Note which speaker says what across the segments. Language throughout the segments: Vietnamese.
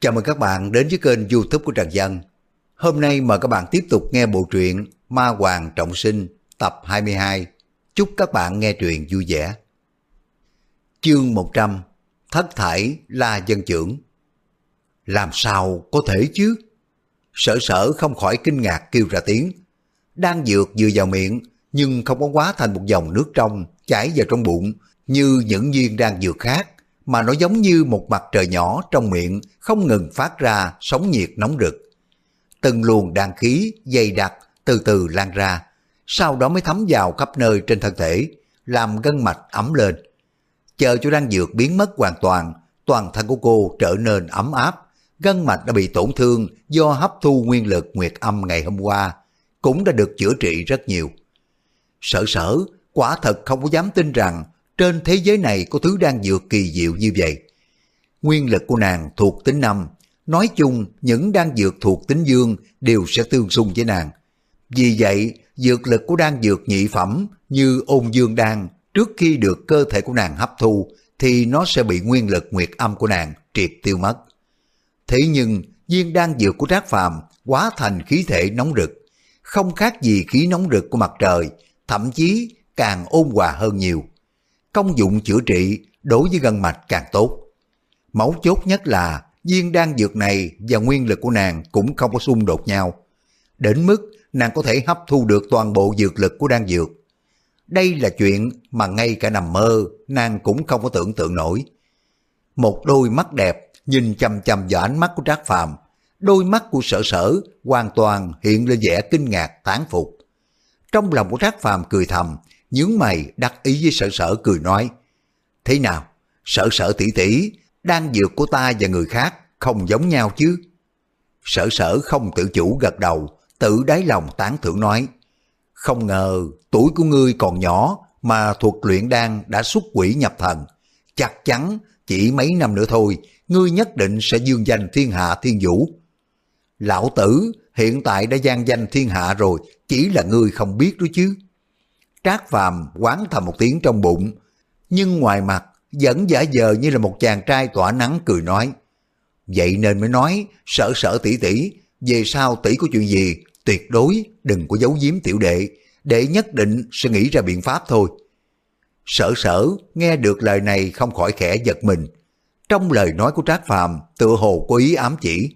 Speaker 1: Chào mừng các bạn đến với kênh youtube của Trần Dân. Hôm nay mời các bạn tiếp tục nghe bộ truyện Ma Hoàng Trọng Sinh, tập 22. Chúc các bạn nghe truyện vui vẻ. Chương 100 Thất thải La Dân Trưởng Làm sao có thể chứ? Sở sở không khỏi kinh ngạc kêu ra tiếng. Đang dược vừa vào miệng, nhưng không có quá thành một dòng nước trong, chảy vào trong bụng, như những viên đang dược khác mà nó giống như một mặt trời nhỏ trong miệng không ngừng phát ra sóng nhiệt nóng rực. Từng luồng đàn khí dày đặc từ từ lan ra, sau đó mới thấm vào khắp nơi trên thân thể, làm gân mạch ấm lên. Chờ cho đan dược biến mất hoàn toàn, toàn thân của cô trở nên ấm áp, gân mạch đã bị tổn thương do hấp thu nguyên lực nguyệt âm ngày hôm qua, cũng đã được chữa trị rất nhiều. Sở sở, quả thật không có dám tin rằng trên thế giới này có thứ đang dược kỳ diệu như vậy. Nguyên lực của nàng thuộc tính năm, nói chung những đan dược thuộc tính dương đều sẽ tương xung với nàng. Vì vậy, dược lực của đan dược nhị phẩm như ôn dương đan trước khi được cơ thể của nàng hấp thu thì nó sẽ bị nguyên lực nguyệt âm của nàng triệt tiêu mất. Thế nhưng viên đan dược của Trác Phàm quá thành khí thể nóng rực, không khác gì khí nóng rực của mặt trời, thậm chí càng ôn hòa hơn nhiều công dụng chữa trị đối với gân mạch càng tốt. Mấu chốt nhất là viên đan dược này và nguyên lực của nàng cũng không có xung đột nhau. Đến mức nàng có thể hấp thu được toàn bộ dược lực của đan dược. Đây là chuyện mà ngay cả nằm mơ nàng cũng không có tưởng tượng nổi. Một đôi mắt đẹp nhìn chăm chăm vào ánh mắt của Trác Phàm, đôi mắt của sở sở hoàn toàn hiện lên vẻ kinh ngạc tán phục. Trong lòng của Trác Phàm cười thầm, nhướng mày đắc ý với sợ sợ cười nói, Thế nào, sợ sợ tỷ tỷ, đang dược của ta và người khác không giống nhau chứ? Sở sở không tự chủ gật đầu, tự đáy lòng tán thưởng nói, Không ngờ tuổi của ngươi còn nhỏ mà thuật luyện đan đã xuất quỷ nhập thần. Chắc chắn chỉ mấy năm nữa thôi, ngươi nhất định sẽ dương danh thiên hạ thiên vũ. Lão tử hiện tại đã gian danh thiên hạ rồi, chỉ là ngươi không biết đó chứ. Trác Phàm quán thầm một tiếng trong bụng, nhưng ngoài mặt vẫn giả vờ như là một chàng trai tỏa nắng cười nói. Vậy nên mới nói, sở sở tỷ tỷ, về sau tỷ có chuyện gì, tuyệt đối đừng có giấu giếm tiểu đệ, để nhất định sẽ nghĩ ra biện pháp thôi. Sở sở nghe được lời này không khỏi khẽ giật mình. Trong lời nói của Trác Phàm tựa hồ có ý ám chỉ.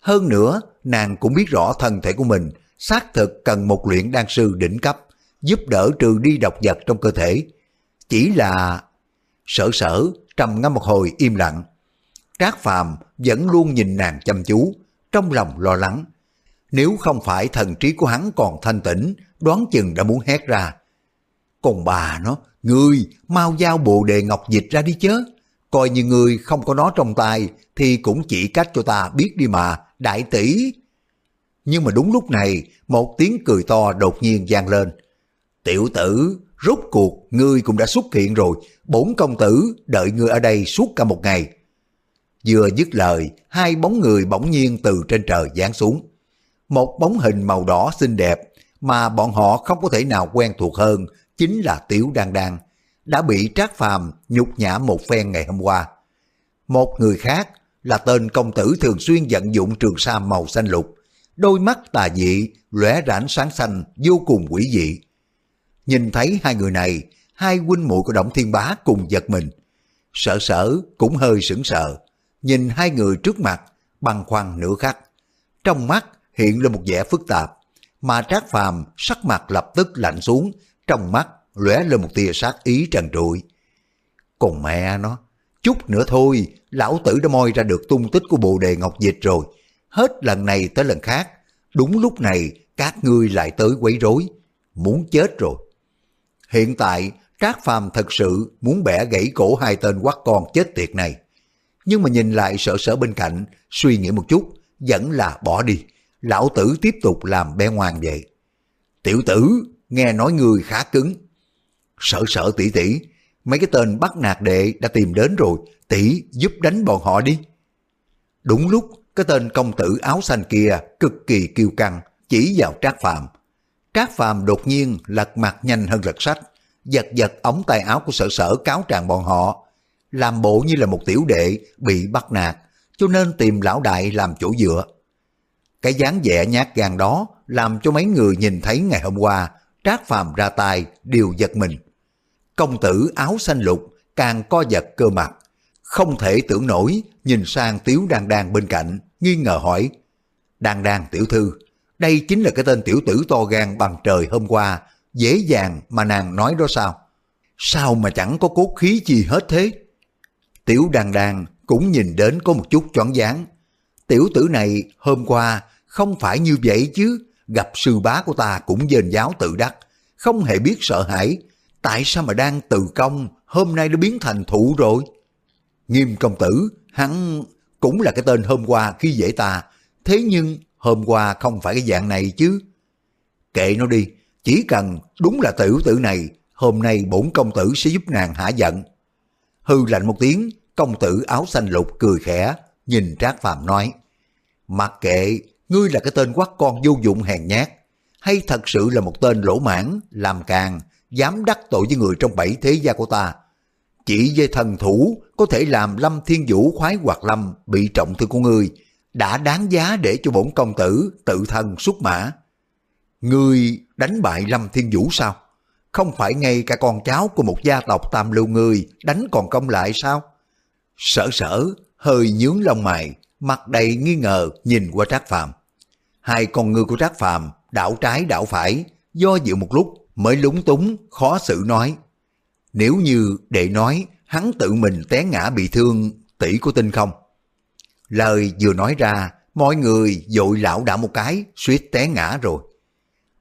Speaker 1: Hơn nữa, nàng cũng biết rõ thân thể của mình xác thực cần một luyện đan sư đỉnh cấp giúp đỡ trừ đi độc vật trong cơ thể. Chỉ là... Sở sở trầm ngâm một hồi im lặng. Trác Phàm vẫn luôn nhìn nàng chăm chú, trong lòng lo lắng. Nếu không phải thần trí của hắn còn thanh tĩnh, đoán chừng đã muốn hét ra. Còn bà nó, ngươi mau giao bộ đề ngọc dịch ra đi chớ. Coi như ngươi không có nó trong tay thì cũng chỉ cách cho ta biết đi mà, đại tỷ. Nhưng mà đúng lúc này, một tiếng cười to đột nhiên vang lên. Tiểu tử, rốt cuộc ngươi cũng đã xuất hiện rồi, bốn công tử đợi ngươi ở đây suốt cả một ngày. Vừa dứt lời, hai bóng người bỗng nhiên từ trên trời giáng xuống. Một bóng hình màu đỏ xinh đẹp mà bọn họ không có thể nào quen thuộc hơn chính là Tiểu Đan Đan, đã bị Trác Phàm nhục nhã một phen ngày hôm qua. Một người khác là tên công tử thường xuyên vận dụng trường sa màu xanh lục, đôi mắt tà dị, lóe rãnh sáng xanh vô cùng quỷ dị Nhìn thấy hai người này, hai huynh muội của Động Thiên Bá cùng giật mình. Sợ sở cũng hơi sững sờ, nhìn hai người trước mặt, băn khoăn nửa khắc. Trong mắt hiện lên một vẻ phức tạp, mà Trác Phàm sắc mặt lập tức lạnh xuống, trong mắt lóe lên một tia sát ý trần trụi. Còn mẹ nó, chút nữa thôi, lão tử đã moi ra được tung tích của bồ đề ngọc dịch rồi. Hết lần này tới lần khác, đúng lúc này các ngươi lại tới quấy rối, muốn chết rồi. Hiện tại, Trác Phàm thật sự muốn bẻ gãy cổ hai tên quắc con chết tiệt này. Nhưng mà nhìn lại sợ sở bên cạnh, suy nghĩ một chút, vẫn là bỏ đi. Lão tử tiếp tục làm bé ngoan vậy. Tiểu tử, nghe nói người khá cứng. Sợ sợ tỷ tỷ, mấy cái tên bắt nạt đệ đã tìm đến rồi, tỷ giúp đánh bọn họ đi. Đúng lúc, cái tên công tử áo xanh kia cực kỳ kiêu căng, chỉ vào Trác Phàm Trác Phàm đột nhiên lật mặt nhanh hơn lật sách, giật giật ống tay áo của sở sở cáo trạng bọn họ, làm bộ như là một tiểu đệ bị bắt nạt, cho nên tìm lão đại làm chỗ dựa. Cái dáng vẻ nhát gan đó làm cho mấy người nhìn thấy ngày hôm qua Trác Phàm ra tay đều giật mình. Công tử áo xanh lục càng co giật cơ mặt, không thể tưởng nổi nhìn sang Tiếu Đan Đan bên cạnh, nghi ngờ hỏi. Đan Đan tiểu thư, đây chính là cái tên tiểu tử to gan bằng trời hôm qua, dễ dàng mà nàng nói đó sao? Sao mà chẳng có cốt khí gì hết thế? Tiểu đàn đàn cũng nhìn đến có một chút choáng váng. Tiểu tử này hôm qua không phải như vậy chứ, gặp sư bá của ta cũng dền giáo tự đắc, không hề biết sợ hãi. Tại sao mà đang từ công, hôm nay đã biến thành thụ rồi? Nghiêm công tử, hắn cũng là cái tên hôm qua khi dễ ta, thế nhưng hôm qua không phải cái dạng này chứ. Kệ nó đi, chỉ cần đúng là tiểu tử này, hôm nay bổn công tử sẽ giúp nàng hả giận. Hư lạnh một tiếng, công tử áo xanh lục cười khẽ, nhìn Trác Phàm nói, mặc kệ, ngươi là cái tên quắc con vô dụng hèn nhát, hay thật sự là một tên lỗ mãn, làm càng, dám đắc tội với người trong bảy thế gia của ta. Chỉ với thần thủ có thể làm Lâm Thiên Vũ khoái hoạt lâm bị trọng thương của ngươi, đã đáng giá để cho bổn công tử tự thân xuất mã. Ngươi đánh bại Lâm Thiên Vũ sao? Không phải ngay cả con cháu của một gia tộc tam lưu ngươi đánh còn công lại sao? Sở sở, hơi nhướng lông mày, mặt đầy nghi ngờ nhìn qua Trác Phàm. Hai con ngư của Trác Phàm đảo trái đảo phải, do dự một lúc mới lúng túng, khó xử nói. Nếu như để nói hắn tự mình té ngã bị thương, tỷ có tin không? Lời vừa nói ra, mọi người dội lão đảo một cái, suýt té ngã rồi.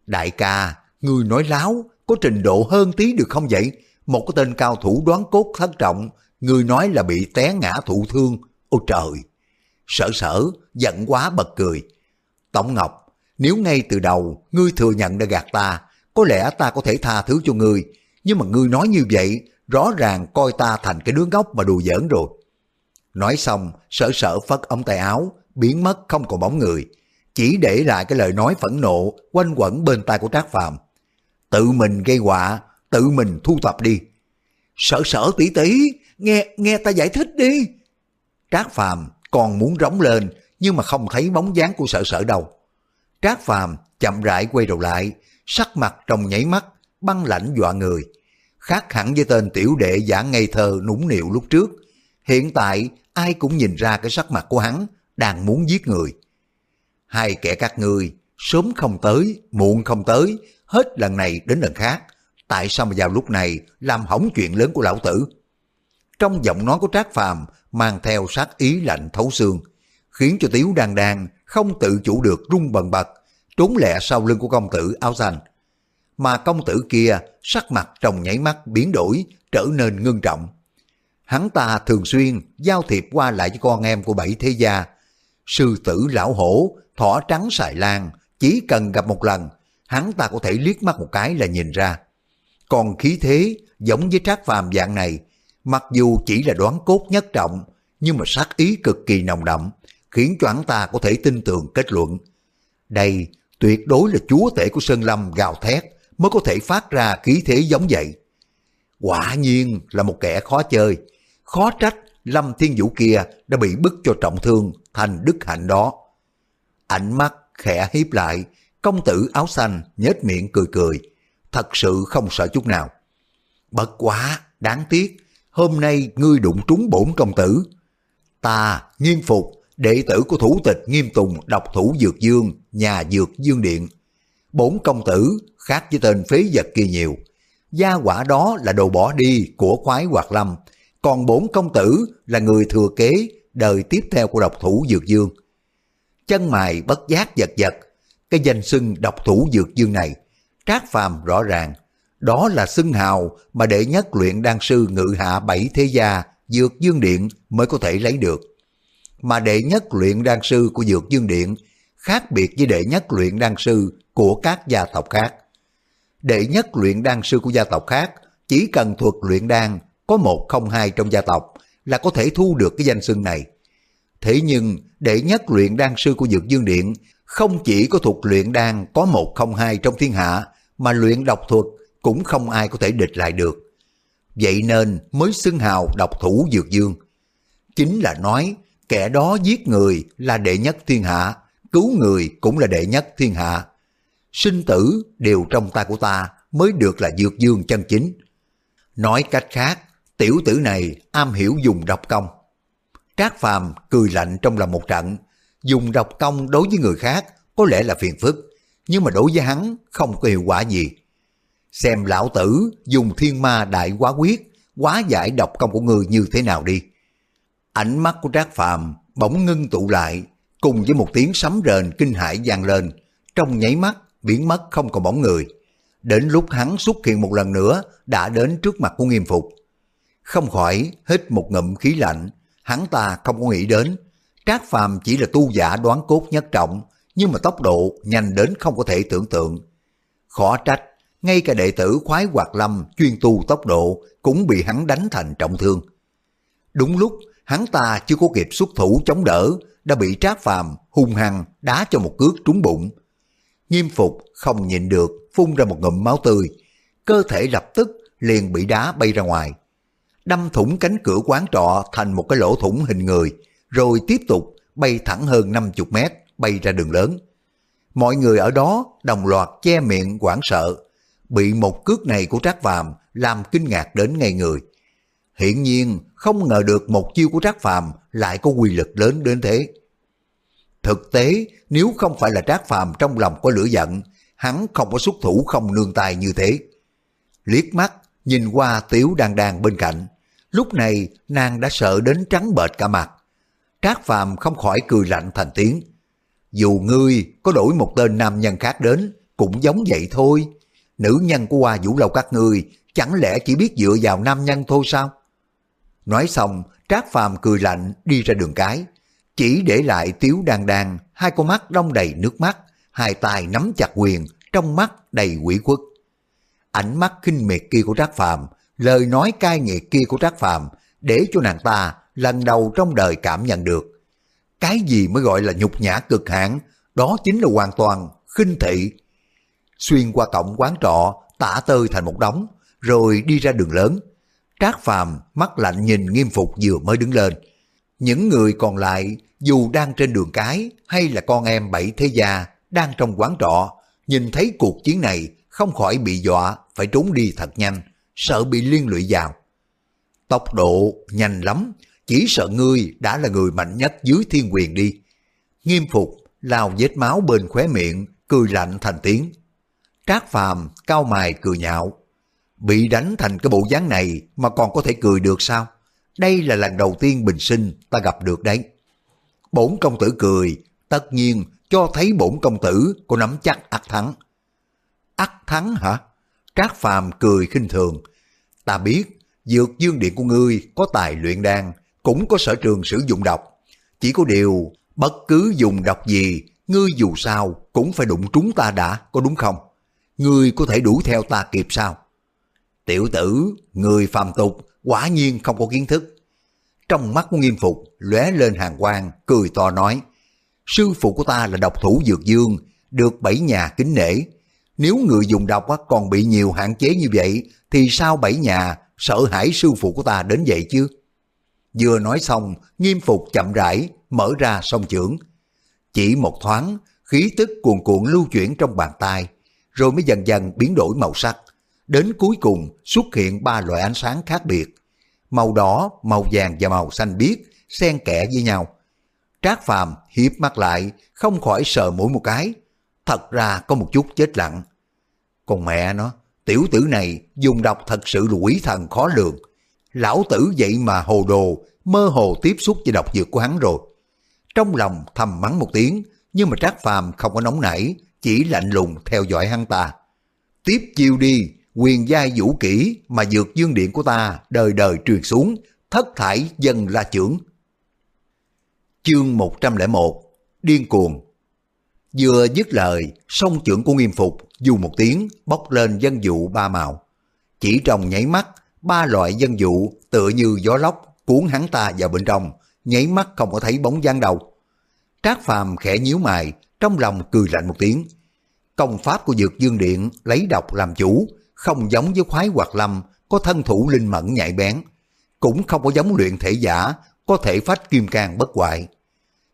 Speaker 1: Đại ca, người nói láo, có trình độ hơn tí được không vậy? Một cái tên cao thủ đoán cốt thất trọng, người nói là bị té ngã thụ thương. Ôi trời! Sở sở, giận quá bật cười. Tổng Ngọc, nếu ngay từ đầu ngươi thừa nhận đã gạt ta, có lẽ ta có thể tha thứ cho ngươi. Nhưng mà ngươi nói như vậy, rõ ràng coi ta thành cái đứa ngốc mà đùa giỡn rồi. Nói xong, sở sở phất ống tay áo, biến mất không còn bóng người. Chỉ để lại cái lời nói phẫn nộ quanh quẩn bên tai của Trác Phàm. Tự mình gây họa, tự mình thu tập đi. Sở sở tỷ tỷ, nghe nghe ta giải thích đi. Trác Phàm còn muốn rống lên, nhưng mà không thấy bóng dáng của sở sở đâu. Trác Phàm chậm rãi quay đầu lại, sắc mặt trong nháy mắt, băng lãnh dọa người. Khác hẳn với tên tiểu đệ giả ngây thơ nũng nịu lúc trước. Hiện tại ai cũng nhìn ra cái sắc mặt của hắn đang muốn giết người. Hai kẻ các ngươi sớm không tới, muộn không tới, hết lần này đến lần khác. Tại sao mà vào lúc này làm hỏng chuyện lớn của lão tử? Trong giọng nói của Trác Phàm mang theo sát ý lạnh thấu xương, khiến cho Tiếu Đan Đan không tự chủ được rung bần bật, trốn lẹ sau lưng của công tử áo xanh. Mà công tử kia sắc mặt trong nháy mắt biến đổi, trở nên ngưng trọng. Hắn ta thường xuyên giao thiệp qua lại với con em của bảy thế gia. Sư tử lão hổ, thỏ trắng xài lan, chỉ cần gặp một lần, hắn ta có thể liếc mắt một cái là nhìn ra. Còn khí thế giống với trác phàm dạng này, mặc dù chỉ là đoán cốt nhất trọng, nhưng mà sát ý cực kỳ nồng đậm, khiến cho hắn ta có thể tin tưởng kết luận. Đây tuyệt đối là chúa tể của Sơn Lâm gào thét mới có thể phát ra khí thế giống vậy. Quả nhiên là một kẻ khó chơi, khó trách Lâm Thiên Vũ kia đã bị bức cho trọng thương thành đức hạnh đó. Ánh mắt khẽ hiếp lại, công tử áo xanh nhếch miệng cười cười, thật sự không sợ chút nào. Bất quá, đáng tiếc, hôm nay ngươi đụng trúng bổn công tử. Ta nghiêm phục đệ tử của thủ tịch nghiêm tùng độc thủ dược dương, nhà dược dương điện. Bốn công tử khác với tên phế vật kia nhiều. Gia quả đó là đồ bỏ đi của khoái hoạt lâm, còn bốn công tử là người thừa kế đời tiếp theo của độc thủ dược dương. Chân mày bất giác giật giật, cái danh xưng độc thủ dược dương này, trác phàm rõ ràng, đó là xưng hào mà đệ nhất luyện đan sư ngự hạ bảy thế gia dược dương điện mới có thể lấy được mà đệ nhất luyện đan sư của Dược Dương Điện khác biệt với đệ nhất luyện đan sư của các gia tộc khác. Đệ nhất luyện đan sư của gia tộc khác chỉ cần thuật luyện đan có một không hai trong gia tộc là có thể thu được cái danh xưng này. Thế nhưng đệ nhất luyện đan sư của Dược Dương Điện không chỉ có thuật luyện đan có một không hai trong thiên hạ mà luyện độc thuật cũng không ai có thể địch lại được. Vậy nên mới xưng hào độc thủ Dược Dương. Chính là nói kẻ đó giết người là đệ nhất thiên hạ, cứu người cũng là đệ nhất thiên hạ. Sinh tử đều trong tay của ta mới được là dược dương chân chính. Nói cách khác, tiểu tử này am hiểu dùng độc công. Trác Phàm cười lạnh trong lòng một trận, dùng độc công đối với người khác có lẽ là phiền phức, nhưng mà đối với hắn không có hiệu quả gì. Xem lão tử dùng thiên ma đại quá quyết, quá giải độc công của người như thế nào đi. Ánh mắt của Trác Phàm bỗng ngưng tụ lại, cùng với một tiếng sấm rền kinh hãi vang lên, trong nháy mắt biến mất không còn bóng người. Đến lúc hắn xuất hiện một lần nữa, đã đến trước mặt của nghiêm phục. Không khỏi hít một ngụm khí lạnh, hắn ta không có nghĩ đến. Trác Phàm chỉ là tu giả đoán cốt nhất trọng, nhưng mà tốc độ nhanh đến không có thể tưởng tượng. Khó trách, ngay cả đệ tử khoái hoạt lâm chuyên tu tốc độ cũng bị hắn đánh thành trọng thương. Đúng lúc hắn ta chưa có kịp xuất thủ chống đỡ, đã bị Trác Phàm hung hăng đá cho một cước trúng bụng. Nghiêm phục không nhịn được, phun ra một ngụm máu tươi, cơ thể lập tức liền bị đá bay ra ngoài. Đâm thủng cánh cửa quán trọ thành một cái lỗ thủng hình người, rồi tiếp tục bay thẳng hơn 50 mét, bay ra đường lớn. Mọi người ở đó đồng loạt che miệng quảng sợ, bị một cước này của Trác Phàm làm kinh ngạc đến ngay người. Hiển nhiên không ngờ được một chiêu của Trác Phàm lại có quy lực lớn đến thế. Thực tế, nếu không phải là Trác Phàm trong lòng có lửa giận, hắn không có xuất thủ không nương tay như thế. Liếc mắt, nhìn qua Tiếu đang đang bên cạnh. Lúc này, nàng đã sợ đến trắng bệch cả mặt. Trác Phàm không khỏi cười lạnh thành tiếng. Dù ngươi có đổi một tên nam nhân khác đến, cũng giống vậy thôi. Nữ nhân của Hoa Vũ Lâu các ngươi chẳng lẽ chỉ biết dựa vào nam nhân thôi sao? Nói xong, Trác Phàm cười lạnh đi ra đường cái, chỉ để lại Tiếu Đan Đan, hai con mắt đông đầy nước mắt, hai tay nắm chặt quyền, trong mắt đầy quỷ quất. Ánh mắt khinh miệt kia của Trác Phàm, lời nói cai nghiệt kia của Trác Phàm, để cho nàng ta lần đầu trong đời cảm nhận được. Cái gì mới gọi là nhục nhã cực hạn, đó chính là hoàn toàn khinh thị. Xuyên qua cổng quán trọ, tả tơi thành một đống, rồi đi ra đường lớn, Trác Phàm mắt lạnh nhìn nghiêm phục vừa mới đứng lên. Những người còn lại dù đang trên đường cái hay là con em bảy thế gia đang trong quán trọ, nhìn thấy cuộc chiến này không khỏi bị dọa phải trốn đi thật nhanh, sợ bị liên lụy vào. Tốc độ nhanh lắm, chỉ sợ ngươi đã là người mạnh nhất dưới thiên quyền đi. Nghiêm phục, lao vết máu bên khóe miệng, cười lạnh thành tiếng. Trác Phàm cao mài cười nhạo, Bị đánh thành cái bộ dáng này mà còn có thể cười được sao? Đây là lần đầu tiên bình sinh ta gặp được đấy. Bổn công tử cười, tất nhiên cho thấy bổn công tử có nắm chắc ắt thắng. ắt thắng hả? Các Phàm cười khinh thường. Ta biết, dược dương điện của ngươi có tài luyện đan, cũng có sở trường sử dụng độc. Chỉ có điều, bất cứ dùng độc gì, ngươi dù sao cũng phải đụng trúng ta đã, có đúng không? Ngươi có thể đuổi theo ta kịp sao? Tiểu tử, người phàm tục, quả nhiên không có kiến thức. Trong mắt của nghiêm phục, lóe lên hàng quang, cười to nói, sư phụ của ta là độc thủ dược dương, được bảy nhà kính nể. Nếu người dùng độc còn bị nhiều hạn chế như vậy, thì sao bảy nhà sợ hãi sư phụ của ta đến vậy chứ? Vừa nói xong, nghiêm phục chậm rãi, mở ra song trưởng Chỉ một thoáng, khí tức cuồn cuộn lưu chuyển trong bàn tay, rồi mới dần dần biến đổi màu sắc đến cuối cùng xuất hiện ba loại ánh sáng khác biệt. Màu đỏ, màu vàng và màu xanh biếc xen kẽ với nhau. Trác Phàm hiếp mắt lại, không khỏi sờ mũi một cái. Thật ra có một chút chết lặng. Còn mẹ nó, tiểu tử này dùng độc thật sự là quỷ thần khó lường. Lão tử vậy mà hồ đồ, mơ hồ tiếp xúc với độc dược của hắn rồi. Trong lòng thầm mắng một tiếng, nhưng mà Trác Phàm không có nóng nảy, chỉ lạnh lùng theo dõi hắn ta. Tiếp chiêu đi, quyền giai vũ kỹ mà dược dương điện của ta đời đời truyền xuống, thất thải dân la trưởng. Chương 101 Điên cuồng Vừa dứt lời, song trưởng của nghiêm phục dù một tiếng bốc lên dân dụ ba màu. Chỉ trong nháy mắt, ba loại dân dụ tựa như gió lốc cuốn hắn ta vào bên trong, nháy mắt không có thấy bóng dáng đầu Trác phàm khẽ nhíu mày, trong lòng cười lạnh một tiếng. Công pháp của dược dương điện lấy độc làm chủ, không giống với khoái hoạt lâm có thân thủ linh mẫn nhạy bén, cũng không có giống luyện thể giả có thể phách kim càng bất hoại.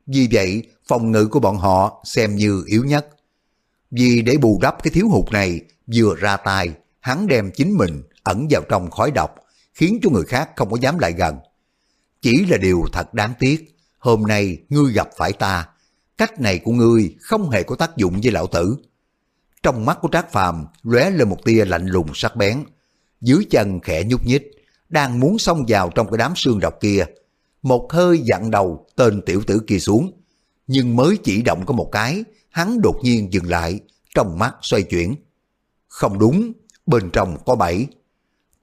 Speaker 1: Vì vậy, phòng ngự của bọn họ xem như yếu nhất. Vì để bù đắp cái thiếu hụt này, vừa ra tay, hắn đem chính mình ẩn vào trong khói độc, khiến cho người khác không có dám lại gần. Chỉ là điều thật đáng tiếc, hôm nay ngươi gặp phải ta, cách này của ngươi không hề có tác dụng với lão tử. Trong mắt của Trác Phàm lóe lên một tia lạnh lùng sắc bén, dưới chân khẽ nhúc nhích, đang muốn xông vào trong cái đám xương độc kia. Một hơi dặn đầu tên tiểu tử kia xuống, nhưng mới chỉ động có một cái, hắn đột nhiên dừng lại, trong mắt xoay chuyển. Không đúng, bên trong có bảy.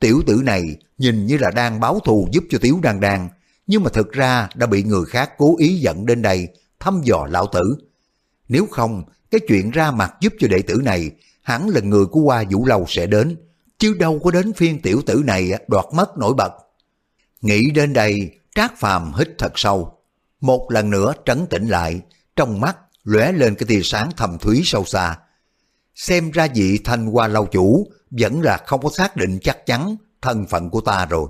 Speaker 1: Tiểu tử này nhìn như là đang báo thù giúp cho Tiếu Đan Đan, nhưng mà thực ra đã bị người khác cố ý dẫn đến đây thăm dò lão tử. Nếu không, cái chuyện ra mặt giúp cho đệ tử này, hẳn là người của Hoa Vũ Lâu sẽ đến, chứ đâu có đến phiên tiểu tử này đoạt mất nổi bật. Nghĩ đến đây, Trác Phàm hít thật sâu, một lần nữa trấn tĩnh lại, trong mắt lóe lên cái tia sáng thầm thúy sâu xa. Xem ra vị thanh hoa lâu chủ vẫn là không có xác định chắc chắn thân phận của ta rồi.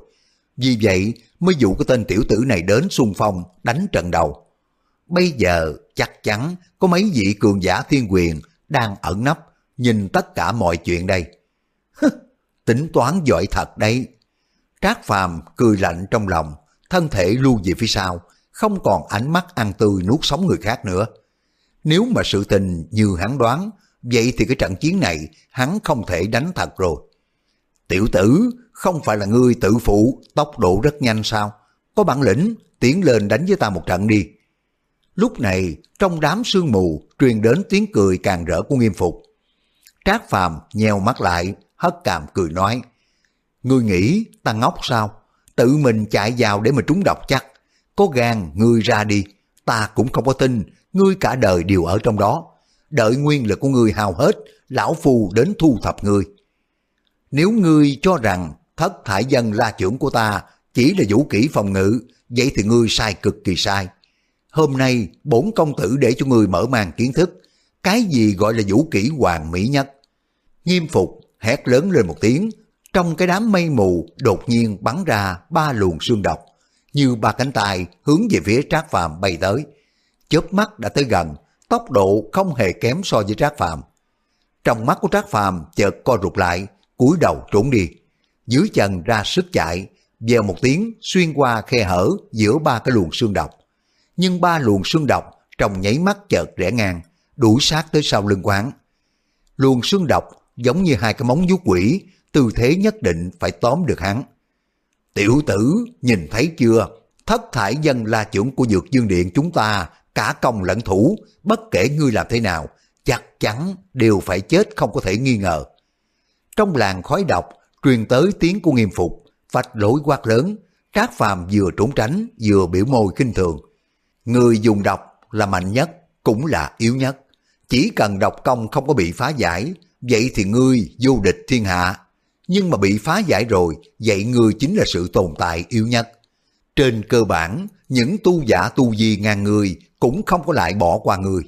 Speaker 1: Vì vậy mới dụ cái tên tiểu tử này đến xung phong đánh trận đầu. Bây giờ chắc chắn có mấy vị cường giả thiên quyền đang ẩn nấp nhìn tất cả mọi chuyện đây. tính toán giỏi thật đấy. Trác Phàm cười lạnh trong lòng, thân thể lưu về phía sau, không còn ánh mắt ăn tươi nuốt sống người khác nữa. Nếu mà sự tình như hắn đoán, vậy thì cái trận chiến này hắn không thể đánh thật rồi. Tiểu tử, không phải là ngươi tự phụ, tốc độ rất nhanh sao? Có bản lĩnh, tiến lên đánh với ta một trận đi. Lúc này, trong đám sương mù, truyền đến tiếng cười càng rỡ của nghiêm phục. Trác Phàm nheo mắt lại, hất cằm cười nói, Ngươi nghĩ ta ngốc sao? Tự mình chạy vào để mà trúng độc chắc. Có gan, ngươi ra đi. Ta cũng không có tin, ngươi cả đời đều ở trong đó. Đợi nguyên lực của ngươi hao hết, lão phù đến thu thập ngươi. Nếu ngươi cho rằng thất thải dân la trưởng của ta chỉ là vũ kỹ phòng ngự, vậy thì ngươi sai cực kỳ sai. Hôm nay, bốn công tử để cho ngươi mở màn kiến thức, cái gì gọi là vũ kỹ hoàng mỹ nhất. Nghiêm phục, hét lớn lên một tiếng, trong cái đám mây mù đột nhiên bắn ra ba luồng xương độc, như ba cánh tay hướng về phía Trác Phàm bay tới. Chớp mắt đã tới gần, tốc độ không hề kém so với Trác Phàm. Trong mắt của Trác Phàm chợt co rụt lại, cúi đầu trốn đi. Dưới chân ra sức chạy, vèo một tiếng xuyên qua khe hở giữa ba cái luồng xương độc. Nhưng ba luồng xương độc trong nháy mắt chợt rẽ ngang, đuổi sát tới sau lưng quán. Luồng xương độc giống như hai cái móng vuốt quỷ, tư thế nhất định phải tóm được hắn. Tiểu tử, nhìn thấy chưa? Thất thải dân la trưởng của Dược Dương Điện chúng ta, cả công lẫn thủ, bất kể ngươi làm thế nào, chắc chắn đều phải chết không có thể nghi ngờ. Trong làng khói độc, truyền tới tiếng của nghiêm phục, vạch lỗi quát lớn, Trác Phàm vừa trốn tránh, vừa biểu môi kinh thường. Người dùng độc là mạnh nhất, cũng là yếu nhất. Chỉ cần độc công không có bị phá giải, vậy thì ngươi vô địch thiên hạ. Nhưng mà bị phá giải rồi, vậy người chính là sự tồn tại yếu nhất. Trên cơ bản, những tu giả tu di ngàn người cũng không có lại bỏ qua người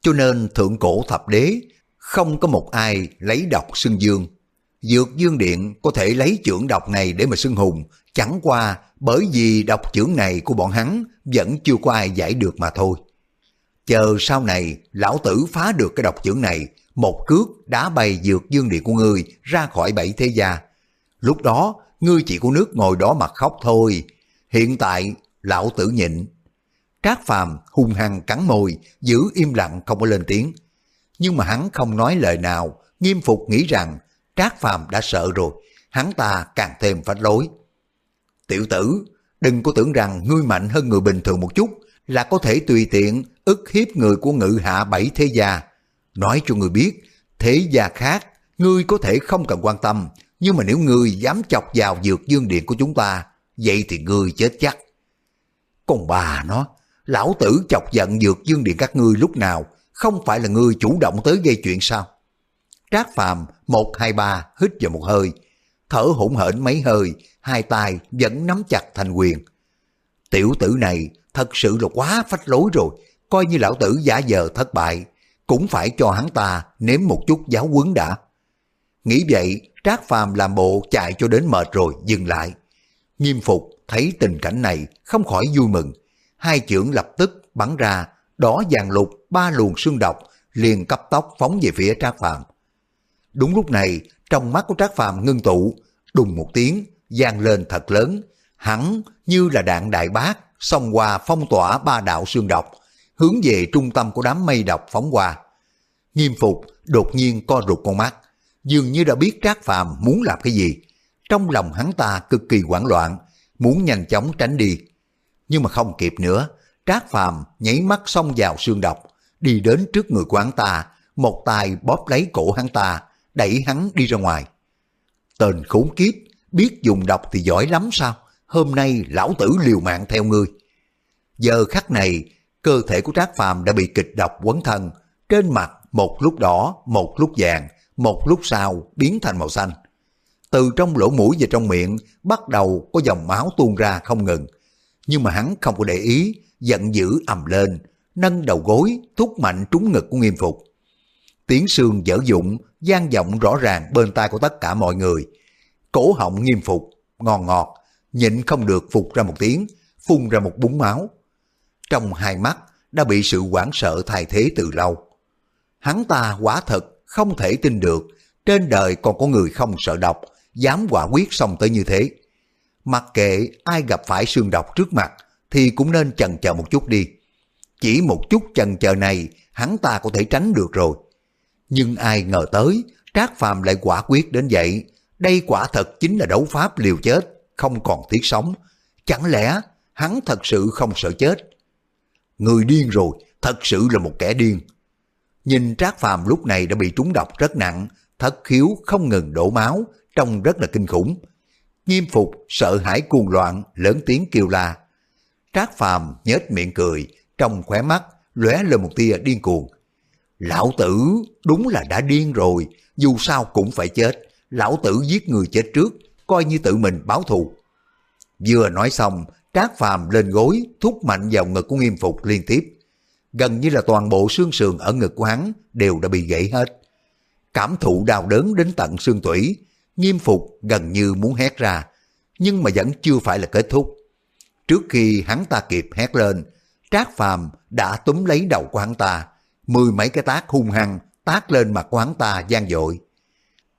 Speaker 1: Cho nên thượng cổ thập đế, không có một ai lấy độc xưng dương. Dược dương điện có thể lấy trưởng độc này để mà xưng hùng, chẳng qua bởi vì độc trưởng này của bọn hắn vẫn chưa có ai giải được mà thôi. Chờ sau này lão tử phá được cái độc trưởng này, một cước đá bay dược dương điện của ngươi ra khỏi bảy thế gia. Lúc đó, ngươi chỉ của nước ngồi đó mà khóc thôi. Hiện tại, lão tử nhịn. Trác phàm hung hăng cắn môi, giữ im lặng không có lên tiếng. Nhưng mà hắn không nói lời nào, nghiêm phục nghĩ rằng Trác phàm đã sợ rồi, hắn ta càng thêm phách lối. Tiểu tử, đừng có tưởng rằng ngươi mạnh hơn người bình thường một chút là có thể tùy tiện ức hiếp người của ngự hạ bảy thế gia. Nói cho người biết, thế gia khác, ngươi có thể không cần quan tâm, nhưng mà nếu ngươi dám chọc vào dược dương điện của chúng ta, vậy thì ngươi chết chắc. Còn bà nó, lão tử chọc giận dược dương điện các ngươi lúc nào, không phải là ngươi chủ động tới gây chuyện sao? Trác Phàm một hai ba hít vào một hơi, thở hổn hển mấy hơi, hai tay vẫn nắm chặt thành quyền. Tiểu tử này thật sự là quá phách lối rồi, coi như lão tử giả giờ thất bại, cũng phải cho hắn ta nếm một chút giáo huấn đã. Nghĩ vậy, Trác Phàm làm bộ chạy cho đến mệt rồi dừng lại. Nghiêm phục thấy tình cảnh này không khỏi vui mừng. Hai chưởng lập tức bắn ra, đỏ vàng lục ba luồng xương độc liền cấp tốc phóng về phía Trác Phàm. Đúng lúc này, trong mắt của Trác Phàm ngưng tụ, đùng một tiếng, vang lên thật lớn, hắn như là đạn đại bác xông qua phong tỏa ba đạo xương độc, hướng về trung tâm của đám mây độc phóng qua. Nghiêm phục đột nhiên co rụt con mắt, dường như đã biết Trác Phàm muốn làm cái gì. Trong lòng hắn ta cực kỳ hoảng loạn, muốn nhanh chóng tránh đi. Nhưng mà không kịp nữa, Trác Phàm nhảy mắt xông vào xương độc, đi đến trước người của hắn ta, một tay bóp lấy cổ hắn ta, đẩy hắn đi ra ngoài. Tên khốn kiếp, biết dùng độc thì giỏi lắm sao? Hôm nay lão tử liều mạng theo ngươi. Giờ khắc này, cơ thể của Trác Phàm đã bị kịch độc quấn thân, trên mặt một lúc đỏ, một lúc vàng, một lúc sau biến thành màu xanh. Từ trong lỗ mũi và trong miệng bắt đầu có dòng máu tuôn ra không ngừng. Nhưng mà hắn không có để ý, giận dữ ầm lên, nâng đầu gối, thúc mạnh trúng ngực của nghiêm phục. Tiếng sương dở dụng, gian vọng rõ ràng bên tai của tất cả mọi người. Cổ họng nghiêm phục, ngon ngọt, nhịn không được phục ra một tiếng, phun ra một búng máu. Trong hai mắt đã bị sự hoảng sợ thay thế từ lâu. Hắn ta quả thật không thể tin được, trên đời còn có người không sợ độc, dám quả quyết xong tới như thế. Mặc kệ ai gặp phải xương độc trước mặt, thì cũng nên chần chờ một chút đi. Chỉ một chút chần chờ này, hắn ta có thể tránh được rồi. Nhưng ai ngờ tới, Trác Phàm lại quả quyết đến vậy. Đây quả thật chính là đấu pháp liều chết, không còn tiếc sống. Chẳng lẽ hắn thật sự không sợ chết? Người điên rồi, thật sự là một kẻ điên. Nhìn Trác Phàm lúc này đã bị trúng độc rất nặng, thất khiếu không ngừng đổ máu, trông rất là kinh khủng. Nghiêm phục, sợ hãi cuồng loạn, lớn tiếng kêu la. Trác Phàm nhếch miệng cười, trong khóe mắt lóe lên một tia điên cuồng. Lão tử đúng là đã điên rồi, dù sao cũng phải chết. Lão tử giết người chết trước, coi như tự mình báo thù. Vừa nói xong, Trác Phàm lên gối, thúc mạnh vào ngực của nghiêm phục liên tiếp. Gần như là toàn bộ xương sườn ở ngực của hắn đều đã bị gãy hết. Cảm thụ đau đớn đến tận xương tủy, nghiêm phục gần như muốn hét ra, nhưng mà vẫn chưa phải là kết thúc. Trước khi hắn ta kịp hét lên, Trác Phàm đã túm lấy đầu của hắn ta, mười mấy cái tác hung hăng tác lên mặt của hắn ta gian dội.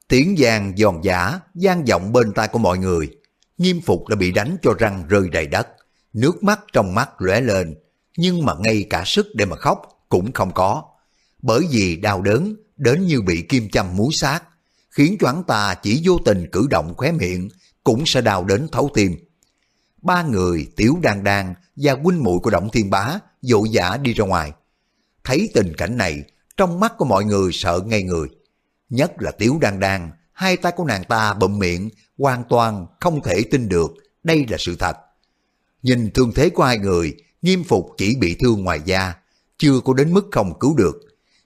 Speaker 1: Tiếng giang giòn giả, gian vọng bên tai của mọi người. Nghiêm phục đã bị đánh cho răng rơi đầy đất, nước mắt trong mắt lóe lên, nhưng mà ngay cả sức để mà khóc cũng không có. Bởi vì đau đớn đến như bị kim châm muối sát, khiến cho hắn ta chỉ vô tình cử động khóe miệng cũng sẽ đau đến thấu tim. Ba người Tiểu Đan Đan và huynh muội của Động Thiên Bá dỗ dã đi ra ngoài. Thấy tình cảnh này, trong mắt của mọi người sợ ngay người. Nhất là Tiểu Đan Đan, hai tay của nàng ta bụm miệng, hoàn toàn không thể tin được đây là sự thật. Nhìn thương thế của hai người, nghiêm phục chỉ bị thương ngoài da, chưa có đến mức không cứu được.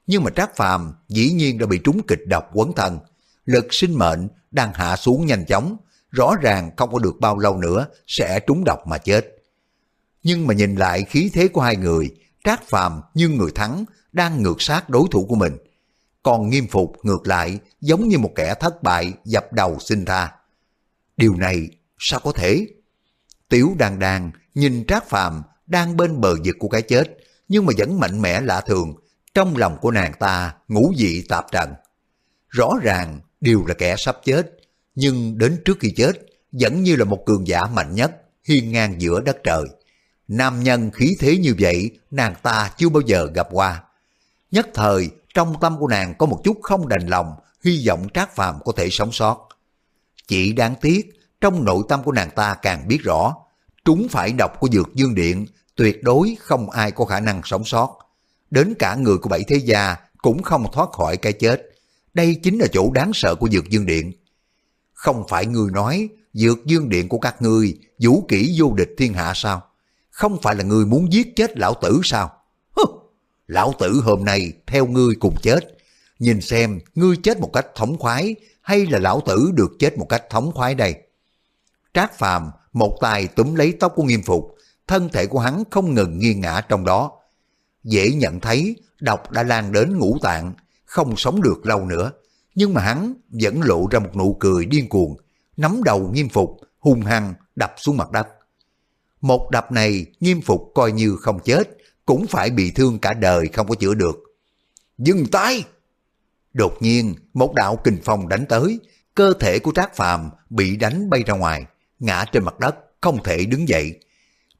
Speaker 1: Nhưng mà Trác Phàm dĩ nhiên đã bị trúng kịch độc quấn thân, lực sinh mệnh đang hạ xuống nhanh chóng, rõ ràng không có được bao lâu nữa sẽ trúng độc mà chết. Nhưng mà nhìn lại khí thế của hai người, Trác Phàm như người thắng đang ngược sát đối thủ của mình. Còn nghiêm phục ngược lại giống như một kẻ thất bại dập đầu xin tha. Điều này sao có thể? Tiểu đàn đàn nhìn Trác Phàm đang bên bờ vực của cái chết, nhưng mà vẫn mạnh mẽ lạ thường. Trong lòng của nàng ta ngũ dị tạp trần. Rõ ràng đều là kẻ sắp chết, nhưng đến trước khi chết, vẫn như là một cường giả mạnh nhất, hiên ngang giữa đất trời. Nam nhân khí thế như vậy, nàng ta chưa bao giờ gặp qua. Nhất thời, trong tâm của nàng có một chút không đành lòng, hy vọng Trác Phàm có thể sống sót. Chỉ đáng tiếc trong nội tâm của nàng ta càng biết rõ trúng phải độc của dược dương điện tuyệt đối không ai có khả năng sống sót. Đến cả người của bảy thế gia cũng không thoát khỏi cái chết. Đây chính là chỗ đáng sợ của dược dương điện. Không phải người nói dược dương điện của các ngươi vũ kỹ vô địch thiên hạ sao? Không phải là người muốn giết chết lão tử sao? Hứ, lão tử hôm nay theo ngươi cùng chết. Nhìn xem ngươi chết một cách thống khoái hay là lão tử được chết một cách thống khoái đây. Trác Phàm một tay túm lấy tóc của nghiêm phục, thân thể của hắn không ngừng nghiêng ngã trong đó. Dễ nhận thấy độc đã lan đến ngũ tạng, không sống được lâu nữa nhưng mà hắn vẫn lộ ra một nụ cười điên cuồng, nắm đầu nghiêm phục, hung hăng đập xuống mặt đất. Một đập này nghiêm phục coi như không chết, cũng phải bị thương cả đời không có chữa được. Dừng tay! Đột nhiên, một đạo kình phong đánh tới, cơ thể của Trác Phàm bị đánh bay ra ngoài, ngã trên mặt đất, không thể đứng dậy.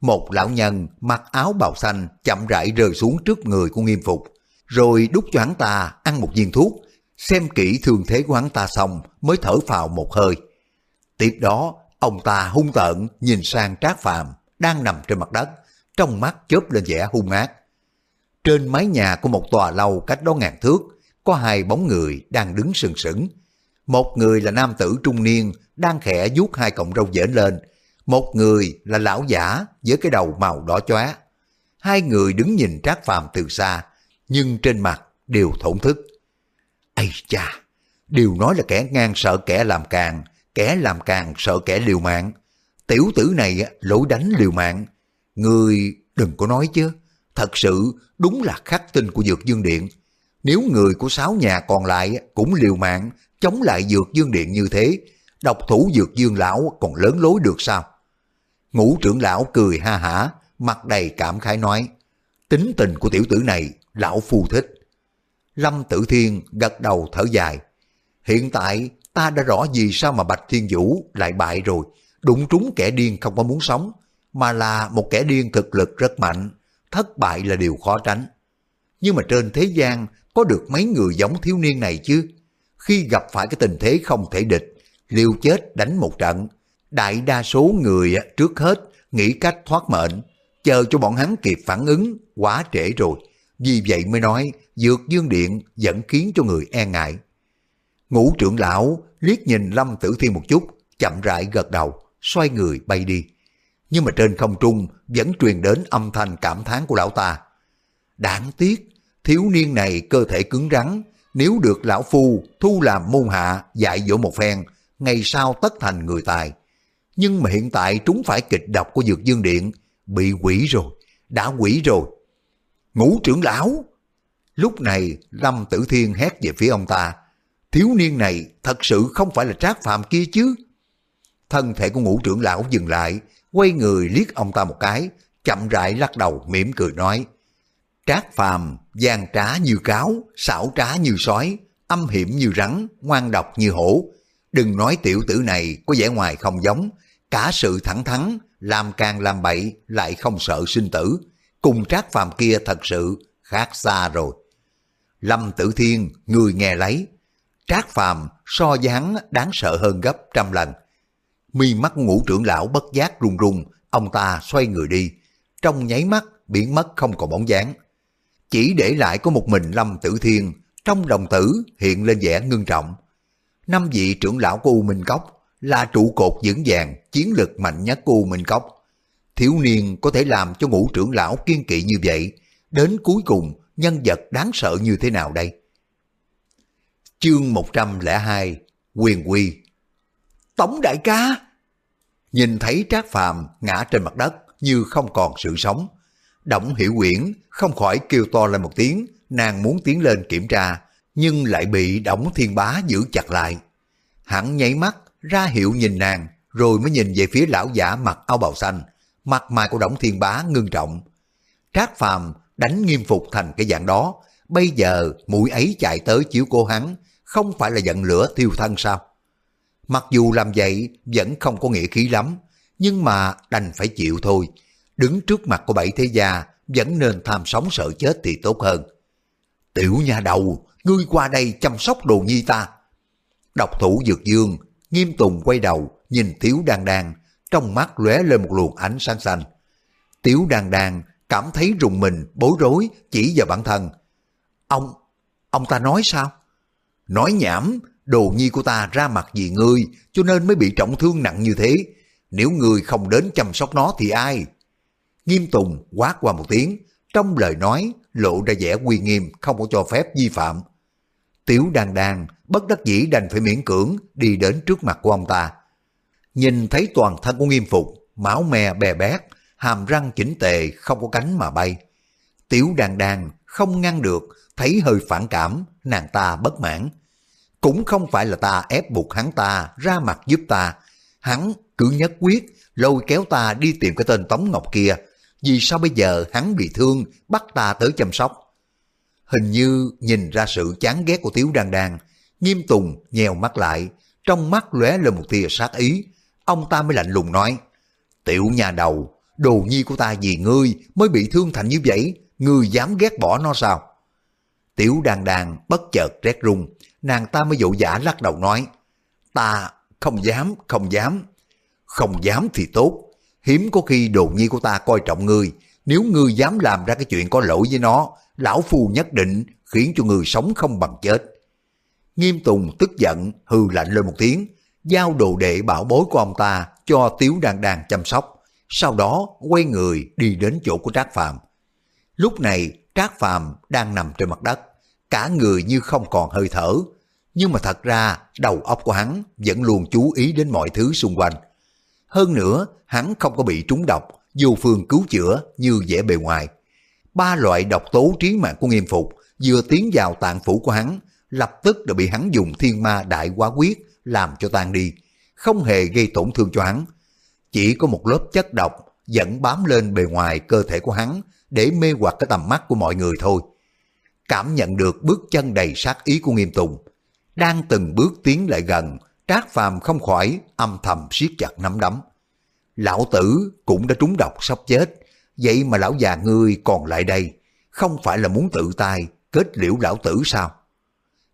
Speaker 1: Một lão nhân mặc áo bào xanh chậm rãi rơi xuống trước người của nghiêm phục, rồi đút cho hắn ta ăn một viên thuốc, xem kỹ thương thế của hắn ta xong mới thở phào một hơi. Tiếp đó, ông ta hung tợn nhìn sang Trác Phàm đang nằm trên mặt đất, trong mắt chớp lên vẻ hung ác. Trên mái nhà của một tòa lâu cách đó ngàn thước, có hai bóng người đang đứng sừng sững. Một người là nam tử trung niên đang khẽ vuốt hai cọng râu dễn lên, một người là lão giả với cái đầu màu đỏ chóa. Hai người đứng nhìn Trác Phàm từ xa, nhưng trên mặt đều thổn thức. Ây cha, đều nói là kẻ ngang sợ kẻ làm càng, kẻ làm càng sợ kẻ liều mạng. Tiểu tử này lỗi đánh liều mạng. Người đừng có nói chứ, thật sự đúng là khắc tinh của Dược Dương Điện. Nếu người của sáu nhà còn lại cũng liều mạng chống lại Dược Dương Điện như thế, độc thủ Dược Dương Lão còn lớn lối được sao? Ngũ trưởng lão cười ha hả, mặt đầy cảm khái nói, tính tình của tiểu tử này, lão phu thích. Lâm Tử Thiên gật đầu thở dài, hiện tại ta đã rõ vì sao mà Bạch Thiên Vũ lại bại rồi, đụng trúng kẻ điên không có muốn sống, mà là một kẻ điên thực lực rất mạnh, thất bại là điều khó tránh. Nhưng mà trên thế gian có được mấy người giống thiếu niên này chứ? Khi gặp phải cái tình thế không thể địch, liều chết đánh một trận, đại đa số người trước hết nghĩ cách thoát mệnh, chờ cho bọn hắn kịp phản ứng, quá trễ rồi. Vì vậy mới nói, dược dương điện vẫn khiến cho người e ngại. Ngũ trưởng lão liếc nhìn Lâm Tử Thiên một chút, chậm rãi gật đầu, xoay người bay đi. Nhưng mà trên không trung vẫn truyền đến âm thanh cảm thán của lão ta. Đáng tiếc, thiếu niên này cơ thể cứng rắn, nếu được lão phu thu làm môn hạ dạy dỗ một phen, ngày sau tất thành người tài. Nhưng mà hiện tại trúng phải kịch độc của Dược Dương Điện, bị quỷ rồi, đã quỷ rồi. Ngũ trưởng lão! Lúc này Lâm Tử Thiên hét về phía ông ta, thiếu niên này thật sự không phải là trác phạm kia chứ. Thân thể của ngũ trưởng lão dừng lại, quay người liếc ông ta một cái, chậm rãi lắc đầu mỉm cười nói, Trác phàm, gian trá như cáo, xảo trá như sói, âm hiểm như rắn, ngoan độc như hổ. Đừng nói tiểu tử này có vẻ ngoài không giống, cả sự thẳng thắn, làm càng làm bậy lại không sợ sinh tử. Cùng trác phàm kia thật sự khác xa rồi. Lâm Tử Thiên, người nghe lấy. Trác phàm so với hắn đáng sợ hơn gấp trăm lần. Mi mắt ngũ trưởng lão bất giác run run, ông ta xoay người đi. Trong nháy mắt biến mất không còn bóng dáng. Chỉ để lại có một mình Lâm Tử Thiên, trong đồng tử hiện lên vẻ ngưng trọng. Năm vị trưởng lão của U Minh Cốc là trụ cột vững vàng, chiến lực mạnh nhất của U Minh Cốc. Thiếu niên có thể làm cho ngũ trưởng lão kiên kỵ như vậy, đến cuối cùng nhân vật đáng sợ như thế nào đây? Chương 102 Quyền Quy tổng đại ca! Nhìn thấy Trác Phàm ngã trên mặt đất như không còn sự sống. Động Hiểu Quyển không khỏi kêu to lên một tiếng, nàng muốn tiến lên kiểm tra, nhưng lại bị Đổng Thiên Bá giữ chặt lại. Hắn nháy mắt, ra hiệu nhìn nàng, rồi mới nhìn về phía lão giả mặc áo bào xanh. Mặt mày của Đổng Thiên Bá ngưng trọng. Trác Phàm đánh nghiêm phục thành cái dạng đó, bây giờ mũi ấy chạy tới chiếu cô hắn, không phải là giận lửa thiêu thân sao? Mặc dù làm vậy vẫn không có nghĩa khí lắm, nhưng mà đành phải chịu thôi. Đứng trước mặt của bảy thế gia vẫn nên tham sống sợ chết thì tốt hơn. Tiểu nhà đầu, ngươi qua đây chăm sóc đồ nhi ta. Độc thủ dược dương, nghiêm tùng quay đầu, nhìn Tiếu Đan Đan, trong mắt lóe lên một luồng ánh sáng xanh. Tiếu Đan Đan cảm thấy rùng mình, bối rối, chỉ vào bản thân. Ông, ông ta nói sao? Nói nhảm, đồ nhi của ta ra mặt vì ngươi, cho nên mới bị trọng thương nặng như thế. Nếu ngươi không đến chăm sóc nó thì ai? Nghiêm Tùng quát qua một tiếng, trong lời nói lộ ra vẻ uy nghiêm không có cho phép vi phạm. Tiểu đàn đàn bất đắc dĩ đành phải miễn cưỡng đi đến trước mặt của ông ta. Nhìn thấy toàn thân của nghiêm phục, máu me bè bét, hàm răng chỉnh tề không có cánh mà bay. Tiểu đàn đàn không ngăn được, thấy hơi phản cảm, nàng ta bất mãn. Cũng không phải là ta ép buộc hắn ta ra mặt giúp ta, hắn cứ nhất quyết lôi kéo ta đi tìm cái tên Tống Ngọc kia. Vì sao bây giờ hắn bị thương, bắt ta tới chăm sóc? Hình như nhìn ra sự chán ghét của Tiếu Đan Đan, nghiêm tùng nhèo mắt lại, trong mắt lóe lên một tia sát ý. Ông ta mới lạnh lùng nói, Tiểu nhà đầu, đồ nhi của ta vì ngươi mới bị thương thành như vậy, ngươi dám ghét bỏ nó sao? Tiểu đàn đàn bất chợt rét run nàng ta mới dụ dã lắc đầu nói, ta không dám, không dám. Không dám thì tốt, hiếm có khi đồ nhi của ta coi trọng ngươi, nếu ngươi dám làm ra cái chuyện có lỗi với nó, lão phu nhất định khiến cho ngươi sống không bằng chết. Nghiêm Tùng tức giận hư lạnh lên một tiếng, giao đồ đệ bảo bối của ông ta cho Tiếu Đan Đan chăm sóc, sau đó quay người đi đến chỗ của Trác Phàm. Lúc này Trác Phàm đang nằm trên mặt đất, cả người như không còn hơi thở, nhưng mà thật ra đầu óc của hắn vẫn luôn chú ý đến mọi thứ xung quanh. Hơn nữa, hắn không có bị trúng độc, dù phương cứu chữa như vẻ bề ngoài. Ba loại độc tố trí mạng của nghiêm phục vừa tiến vào tạng phủ của hắn, lập tức đã bị hắn dùng thiên ma đại quá quyết làm cho tan đi, không hề gây tổn thương cho hắn. Chỉ có một lớp chất độc vẫn bám lên bề ngoài cơ thể của hắn để mê hoặc cái tầm mắt của mọi người thôi. Cảm nhận được bước chân đầy sát ý của nghiêm tùng, đang từng bước tiến lại gần, Trác Phàm không khỏi âm thầm siết chặt nắm đấm. Lão tử cũng đã trúng độc sắp chết, vậy mà lão già ngươi còn lại đây, không phải là muốn tự tay kết liễu lão tử sao?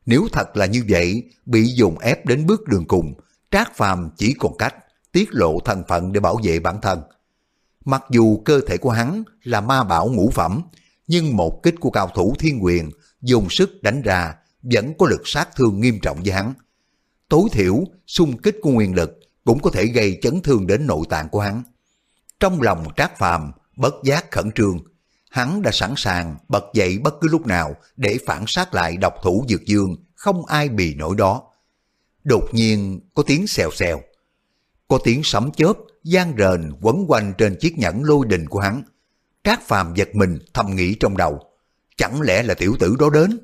Speaker 1: Nếu thật là như vậy, bị dùng ép đến bước đường cùng, Trác Phàm chỉ còn cách tiết lộ thân phận để bảo vệ bản thân. Mặc dù cơ thể của hắn là ma bảo ngũ phẩm, nhưng một kích của cao thủ thiên quyền dùng sức đánh ra vẫn có lực sát thương nghiêm trọng với hắn. Tối thiểu, xung kích của nguyên lực cũng có thể gây chấn thương đến nội tạng của hắn. Trong lòng Trác Phàm bất giác khẩn trương, hắn đã sẵn sàng bật dậy bất cứ lúc nào để phản sát lại độc thủ dược dương, không ai bị nổi đó. Đột nhiên có tiếng xèo xèo, có tiếng sấm chớp gian rền quấn quanh trên chiếc nhẫn lôi đình của hắn. Trác Phàm giật mình thầm nghĩ trong đầu, chẳng lẽ là tiểu tử đó đến?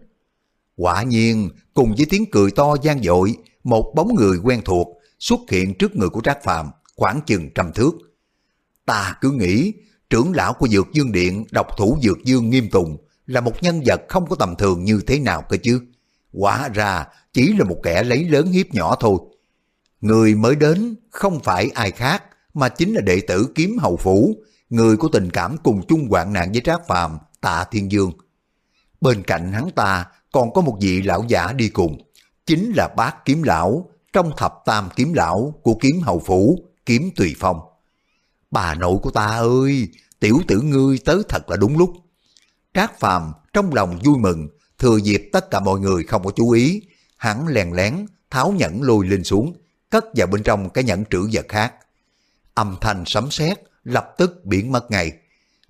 Speaker 1: Quả nhiên, cùng với tiếng cười to gian dội, một bóng người quen thuộc xuất hiện trước người của Trác Phàm khoảng chừng trăm thước. Ta cứ nghĩ trưởng lão của Dược Dương Điện độc thủ Dược Dương Nghiêm Tùng là một nhân vật không có tầm thường như thế nào cơ chứ. Quả ra chỉ là một kẻ lấy lớn hiếp nhỏ thôi. Người mới đến không phải ai khác mà chính là đệ tử kiếm hầu phủ, người có tình cảm cùng chung hoạn nạn với Trác Phàm, Tạ Thiên Dương. Bên cạnh hắn ta còn có một vị lão giả đi cùng, chính là bác kiếm lão trong thập tam kiếm lão của kiếm hầu phủ, kiếm tùy phong. Bà nội của ta ơi, tiểu tử ngươi tới thật là đúng lúc. Trác Phàm trong lòng vui mừng, thừa dịp tất cả mọi người không có chú ý, hắn lèn lén tháo nhẫn lôi lên xuống, cất vào bên trong cái nhẫn trữ vật khác. Âm thanh sấm sét lập tức biến mất ngay,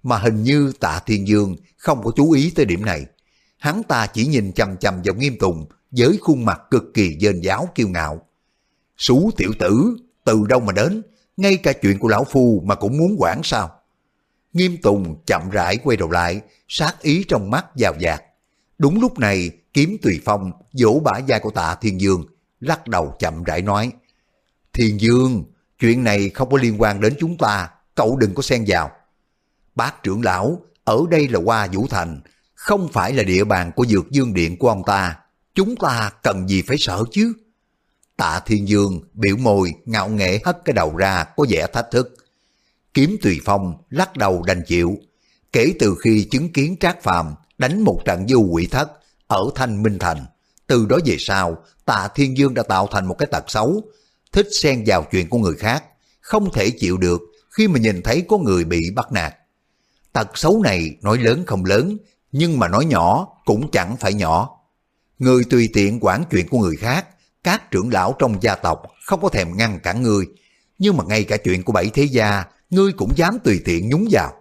Speaker 1: mà hình như tạ thiên dương không có chú ý tới điểm này. Hắn ta chỉ nhìn chằm chằm vào nghiêm tùng với khuôn mặt cực kỳ dên giáo kiêu ngạo. Sú tiểu tử, từ đâu mà đến, ngay cả chuyện của lão phu mà cũng muốn quản sao? Nghiêm Tùng chậm rãi quay đầu lại, sát ý trong mắt vào dạt. Đúng lúc này, kiếm tùy phong vỗ bả vai của tạ Thiên Dương, lắc đầu chậm rãi nói. Thiên Dương, chuyện này không có liên quan đến chúng ta, cậu đừng có xen vào. Bác trưởng lão, ở đây là qua Vũ Thành, không phải là địa bàn của Dược Dương Điện của ông ta. Chúng ta cần gì phải sợ chứ? Tạ Thiên Dương biểu môi ngạo nghệ hất cái đầu ra có vẻ thách thức. Kiếm Tùy Phong lắc đầu đành chịu. Kể từ khi chứng kiến Trác Phàm đánh một trận du quỷ thất ở Thanh Minh Thành, từ đó về sau Tạ Thiên Dương đã tạo thành một cái tật xấu, thích xen vào chuyện của người khác, không thể chịu được khi mà nhìn thấy có người bị bắt nạt. Tật xấu này nói lớn không lớn, nhưng mà nói nhỏ cũng chẳng phải nhỏ. Người tùy tiện quản chuyện của người khác, các trưởng lão trong gia tộc không có thèm ngăn cản ngươi, nhưng mà ngay cả chuyện của bảy thế gia, ngươi cũng dám tùy tiện nhúng vào.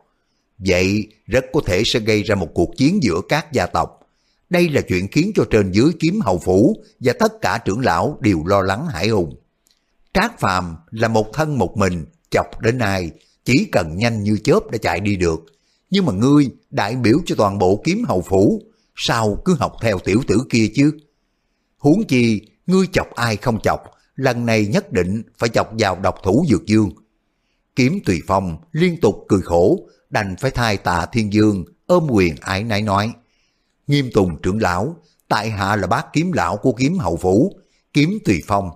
Speaker 1: Vậy rất có thể sẽ gây ra một cuộc chiến giữa các gia tộc. Đây là chuyện khiến cho trên dưới kiếm hầu phủ và tất cả trưởng lão đều lo lắng hải hùng. Trác Phàm là một thân một mình, chọc đến ai, chỉ cần nhanh như chớp đã chạy đi được. Nhưng mà ngươi đại biểu cho toàn bộ kiếm hầu phủ, sao cứ học theo tiểu tử kia chứ? Huống chi, ngươi chọc ai không chọc, lần này nhất định phải chọc vào độc thủ Dược Dương. Kiếm Tùy Phong liên tục cười khổ, đành phải thay tạ Thiên Dương ôm quyền ái nái nói. Nghiêm Tùng trưởng lão, tại hạ là bác kiếm lão của kiếm hậu phủ, kiếm Tùy Phong.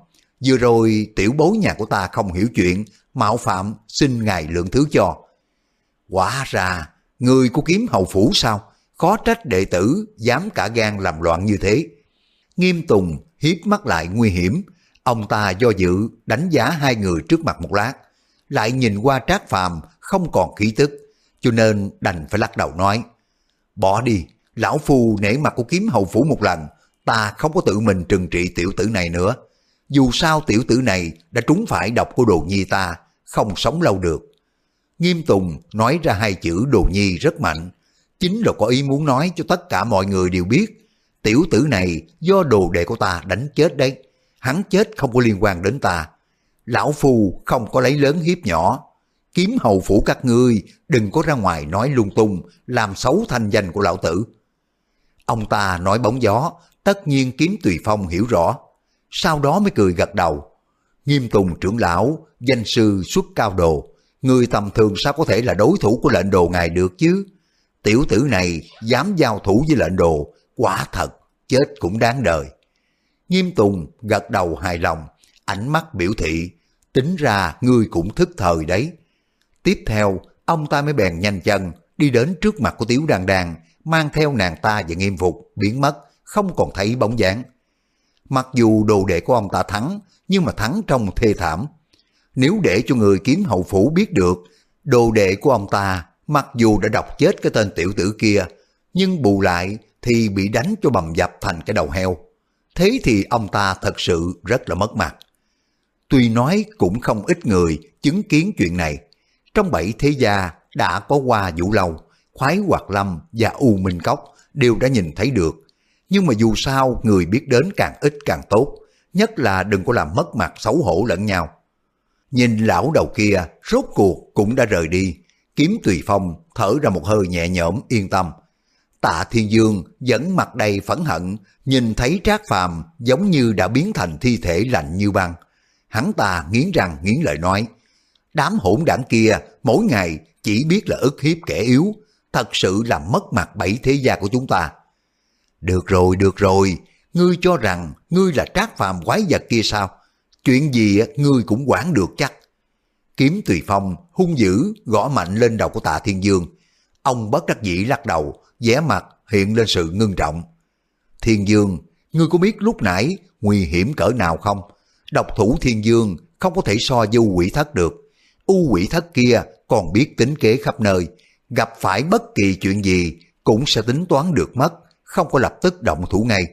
Speaker 1: Vừa rồi tiểu bối nhà của ta không hiểu chuyện, mạo phạm xin ngài lượng thứ cho. Quả ra, người của kiếm hậu phủ sao? Khó trách đệ tử dám cả gan làm loạn như thế. Nghiêm Tùng hiếp mắt lại nguy hiểm, ông ta do dự đánh giá hai người trước mặt một lát, lại nhìn qua Trác Phàm không còn khí tức, cho nên đành phải lắc đầu nói, bỏ đi, lão phu nể mặt của kiếm hầu phủ một lần, ta không có tự mình trừng trị tiểu tử này nữa. Dù sao tiểu tử này đã trúng phải độc của đồ nhi ta, không sống lâu được. Nghiêm Tùng nói ra hai chữ đồ nhi rất mạnh, chính là có ý muốn nói cho tất cả mọi người đều biết, tiểu tử này do đồ đệ của ta đánh chết đấy, hắn chết không có liên quan đến ta. Lão Phu không có lấy lớn hiếp nhỏ, kiếm hầu phủ các ngươi đừng có ra ngoài nói lung tung, làm xấu thanh danh của lão tử. Ông ta nói bóng gió, tất nhiên kiếm tùy phong hiểu rõ, sau đó mới cười gật đầu. Nghiêm Tùng trưởng lão, danh sư xuất cao đồ, người tầm thường sao có thể là đối thủ của lệnh đồ ngài được chứ? Tiểu tử này dám giao thủ với lệnh đồ, quả thật, chết cũng đáng đời. Nghiêm Tùng gật đầu hài lòng, ánh mắt biểu thị, tính ra ngươi cũng thức thời đấy. Tiếp theo, ông ta mới bèn nhanh chân, đi đến trước mặt của Tiếu Đan Đan, mang theo nàng ta và nghiêm phục, biến mất, không còn thấy bóng dáng. Mặc dù đồ đệ của ông ta thắng, nhưng mà thắng trong thê thảm. Nếu để cho người kiếm hậu phủ biết được, đồ đệ của ông ta mặc dù đã đọc chết cái tên tiểu tử kia, nhưng bù lại thì bị đánh cho bầm dập thành cái đầu heo. Thế thì ông ta thật sự rất là mất mặt. Tuy nói cũng không ít người chứng kiến chuyện này. Trong bảy thế gia đã có qua Vũ Lâu, Khoái Hoạt Lâm và U Minh Cốc đều đã nhìn thấy được. Nhưng mà dù sao người biết đến càng ít càng tốt, nhất là đừng có làm mất mặt xấu hổ lẫn nhau. Nhìn lão đầu kia, rốt cuộc cũng đã rời đi, kiếm tùy phong thở ra một hơi nhẹ nhõm yên tâm. Tạ Thiên Dương vẫn mặt đầy phẫn hận, nhìn thấy Trác Phàm giống như đã biến thành thi thể lạnh như băng. Hắn ta nghiến răng nghiến lợi nói, đám hỗn đảng kia mỗi ngày chỉ biết là ức hiếp kẻ yếu, thật sự làm mất mặt bảy thế gia của chúng ta. Được rồi, được rồi, ngươi cho rằng ngươi là Trác Phàm quái vật kia sao? Chuyện gì ngươi cũng quản được chắc. Kiếm Tùy Phong hung dữ gõ mạnh lên đầu của tạ Thiên Dương. Ông bất đắc dĩ lắc đầu, vẻ mặt hiện lên sự ngưng trọng. Thiên Dương, ngươi có biết lúc nãy nguy hiểm cỡ nào không? Độc thủ Thiên Dương không có thể so với U quỷ thất được. U quỷ thất kia còn biết tính kế khắp nơi, gặp phải bất kỳ chuyện gì cũng sẽ tính toán được mất, không có lập tức động thủ ngay.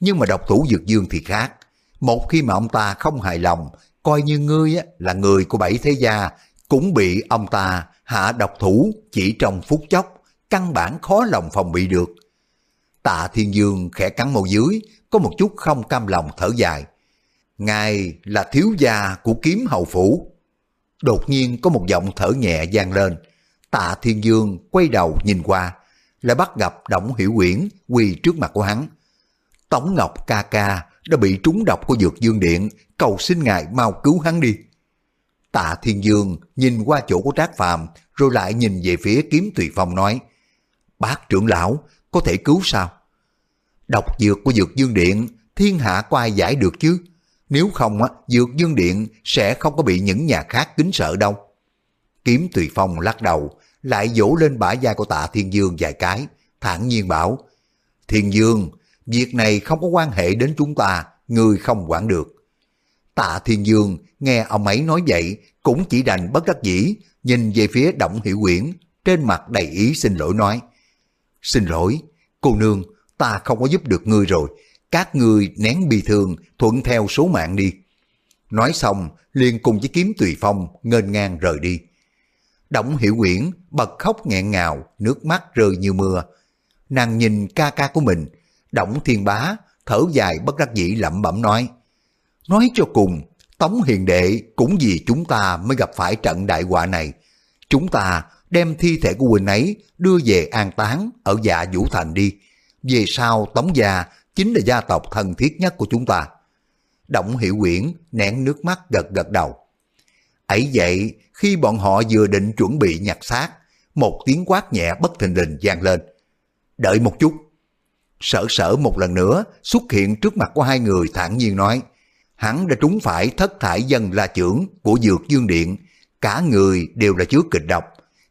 Speaker 1: Nhưng mà độc thủ Dược Dương thì khác. Một khi mà ông ta không hài lòng, coi như ngươi là người của bảy thế gia, cũng bị ông ta hạ độc thủ chỉ trong phút chốc, căn bản khó lòng phòng bị được. Tạ Thiên Dương khẽ cắn môi dưới, có một chút không cam lòng thở dài. Ngài là thiếu gia của kiếm hầu phủ. Đột nhiên có một giọng thở nhẹ vang lên. Tạ Thiên Dương quay đầu nhìn qua, lại bắt gặp Đổng Hiểu Quyển quỳ trước mặt của hắn. Tống Ngọc ca ca đã bị trúng độc của dược dương điện, cầu xin ngài mau cứu hắn đi. Tạ Thiên Dương nhìn qua chỗ của Trác Phàm rồi lại nhìn về phía kiếm tùy phong nói, Bác trưởng lão, có thể cứu sao? Độc dược của dược dương điện, thiên hạ có ai giải được chứ? Nếu không, á, dược dương điện sẽ không có bị những nhà khác kính sợ đâu. Kiếm tùy phong lắc đầu, lại vỗ lên bả vai của tạ Thiên Dương vài cái, thản nhiên bảo, Thiên Dương, việc này không có quan hệ đến chúng ta, người không quản được. Tạ Thiên Dương nghe ông ấy nói vậy, cũng chỉ đành bất đắc dĩ, nhìn về phía Động Hiểu Quyển, trên mặt đầy ý xin lỗi nói, Xin lỗi, cô nương, ta không có giúp được ngươi rồi, các ngươi nén bi thương, thuận theo số mạng đi. Nói xong, liền cùng với kiếm tùy phong, ngênh ngang rời đi. Động Hiểu Quyển bật khóc nghẹn ngào, nước mắt rơi như mưa. Nàng nhìn ca ca của mình, Động Thiên Bá thở dài bất đắc dĩ lẩm bẩm nói. Nói cho cùng, Tống Hiền Đệ cũng vì chúng ta mới gặp phải trận đại họa này. Chúng ta đem thi thể của Quỳnh ấy đưa về an táng ở dạ Vũ Thành đi. Về sau Tống Gia chính là gia tộc thân thiết nhất của chúng ta. Động Hiểu Quyển nén nước mắt gật gật đầu. ấy vậy, khi bọn họ vừa định chuẩn bị nhặt xác, một tiếng quát nhẹ bất thình lình vang lên. Đợi một chút. Sở sở một lần nữa xuất hiện trước mặt của hai người thản nhiên nói, hắn đã trúng phải thất thải dân la trưởng của Dược Dương Điện, cả người đều là chứa kịch độc.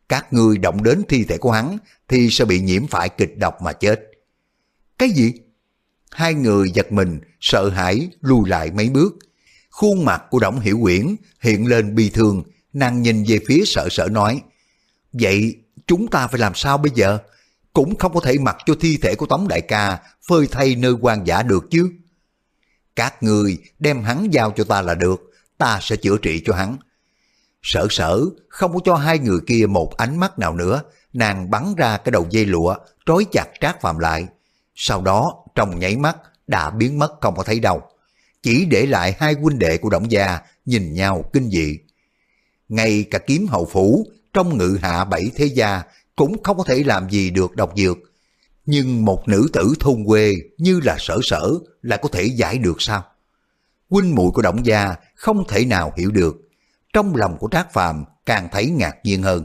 Speaker 1: Các người động đến thi thể của hắn thì sẽ bị nhiễm phải kịch độc mà chết. Cái gì? Hai người giật mình, sợ hãi, lùi lại mấy bước. Khuôn mặt của Đổng Hiểu Quyển hiện lên bi thương, nàng nhìn về phía sợ sợ nói, Vậy chúng ta phải làm sao bây giờ? Cũng không có thể mặc cho thi thể của Tống Đại ca phơi thay nơi quan giả được chứ. Các người đem hắn giao cho ta là được, ta sẽ chữa trị cho hắn. Sở sở không có cho hai người kia một ánh mắt nào nữa, nàng bắn ra cái đầu dây lụa, trói chặt Trác Phạm lại. Sau đó, trong nháy mắt, đã biến mất không có thấy đâu. Chỉ để lại hai huynh đệ của Động Gia nhìn nhau kinh dị. Ngay cả kiếm hậu phủ, trong ngự hạ bảy thế gia, cũng không có thể làm gì được độc dược. Nhưng một nữ tử thôn quê như là sở sở lại có thể giải được sao? Huynh muội của Động Gia không thể nào hiểu được. Trong lòng của Trác Phàm càng thấy ngạc nhiên hơn.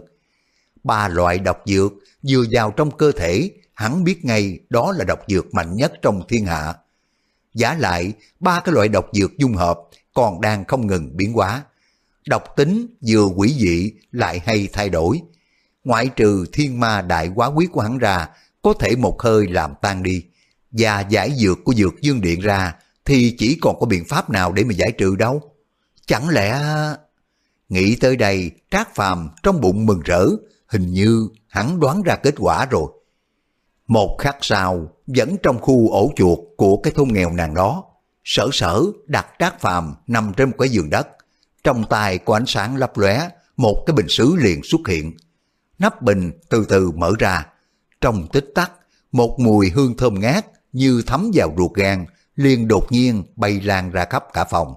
Speaker 1: Ba loại độc dược vừa vào trong cơ thể hắn biết ngay đó là độc dược mạnh nhất trong thiên hạ. Giả lại, ba cái loại độc dược dung hợp còn đang không ngừng biến hóa. Độc tính vừa quỷ dị lại hay thay đổi. Ngoại trừ thiên ma đại quá quyết của hắn ra, có thể một hơi làm tan đi. Và giải dược của dược dương điện ra, thì chỉ còn có biện pháp nào để mà giải trừ đâu. Chẳng lẽ... Nghĩ tới đây, Trác Phàm trong bụng mừng rỡ, hình như hắn đoán ra kết quả rồi. Một khắc sau, vẫn trong khu ổ chuột của cái thôn nghèo nàng đó, sở sở đặt trác phàm nằm trên một cái giường đất. Trong tay có ánh sáng lấp lóe, một cái bình sứ liền xuất hiện. Nắp bình từ từ mở ra. Trong tích tắc, một mùi hương thơm ngát như thấm vào ruột gan, liền đột nhiên bay lan ra khắp cả phòng.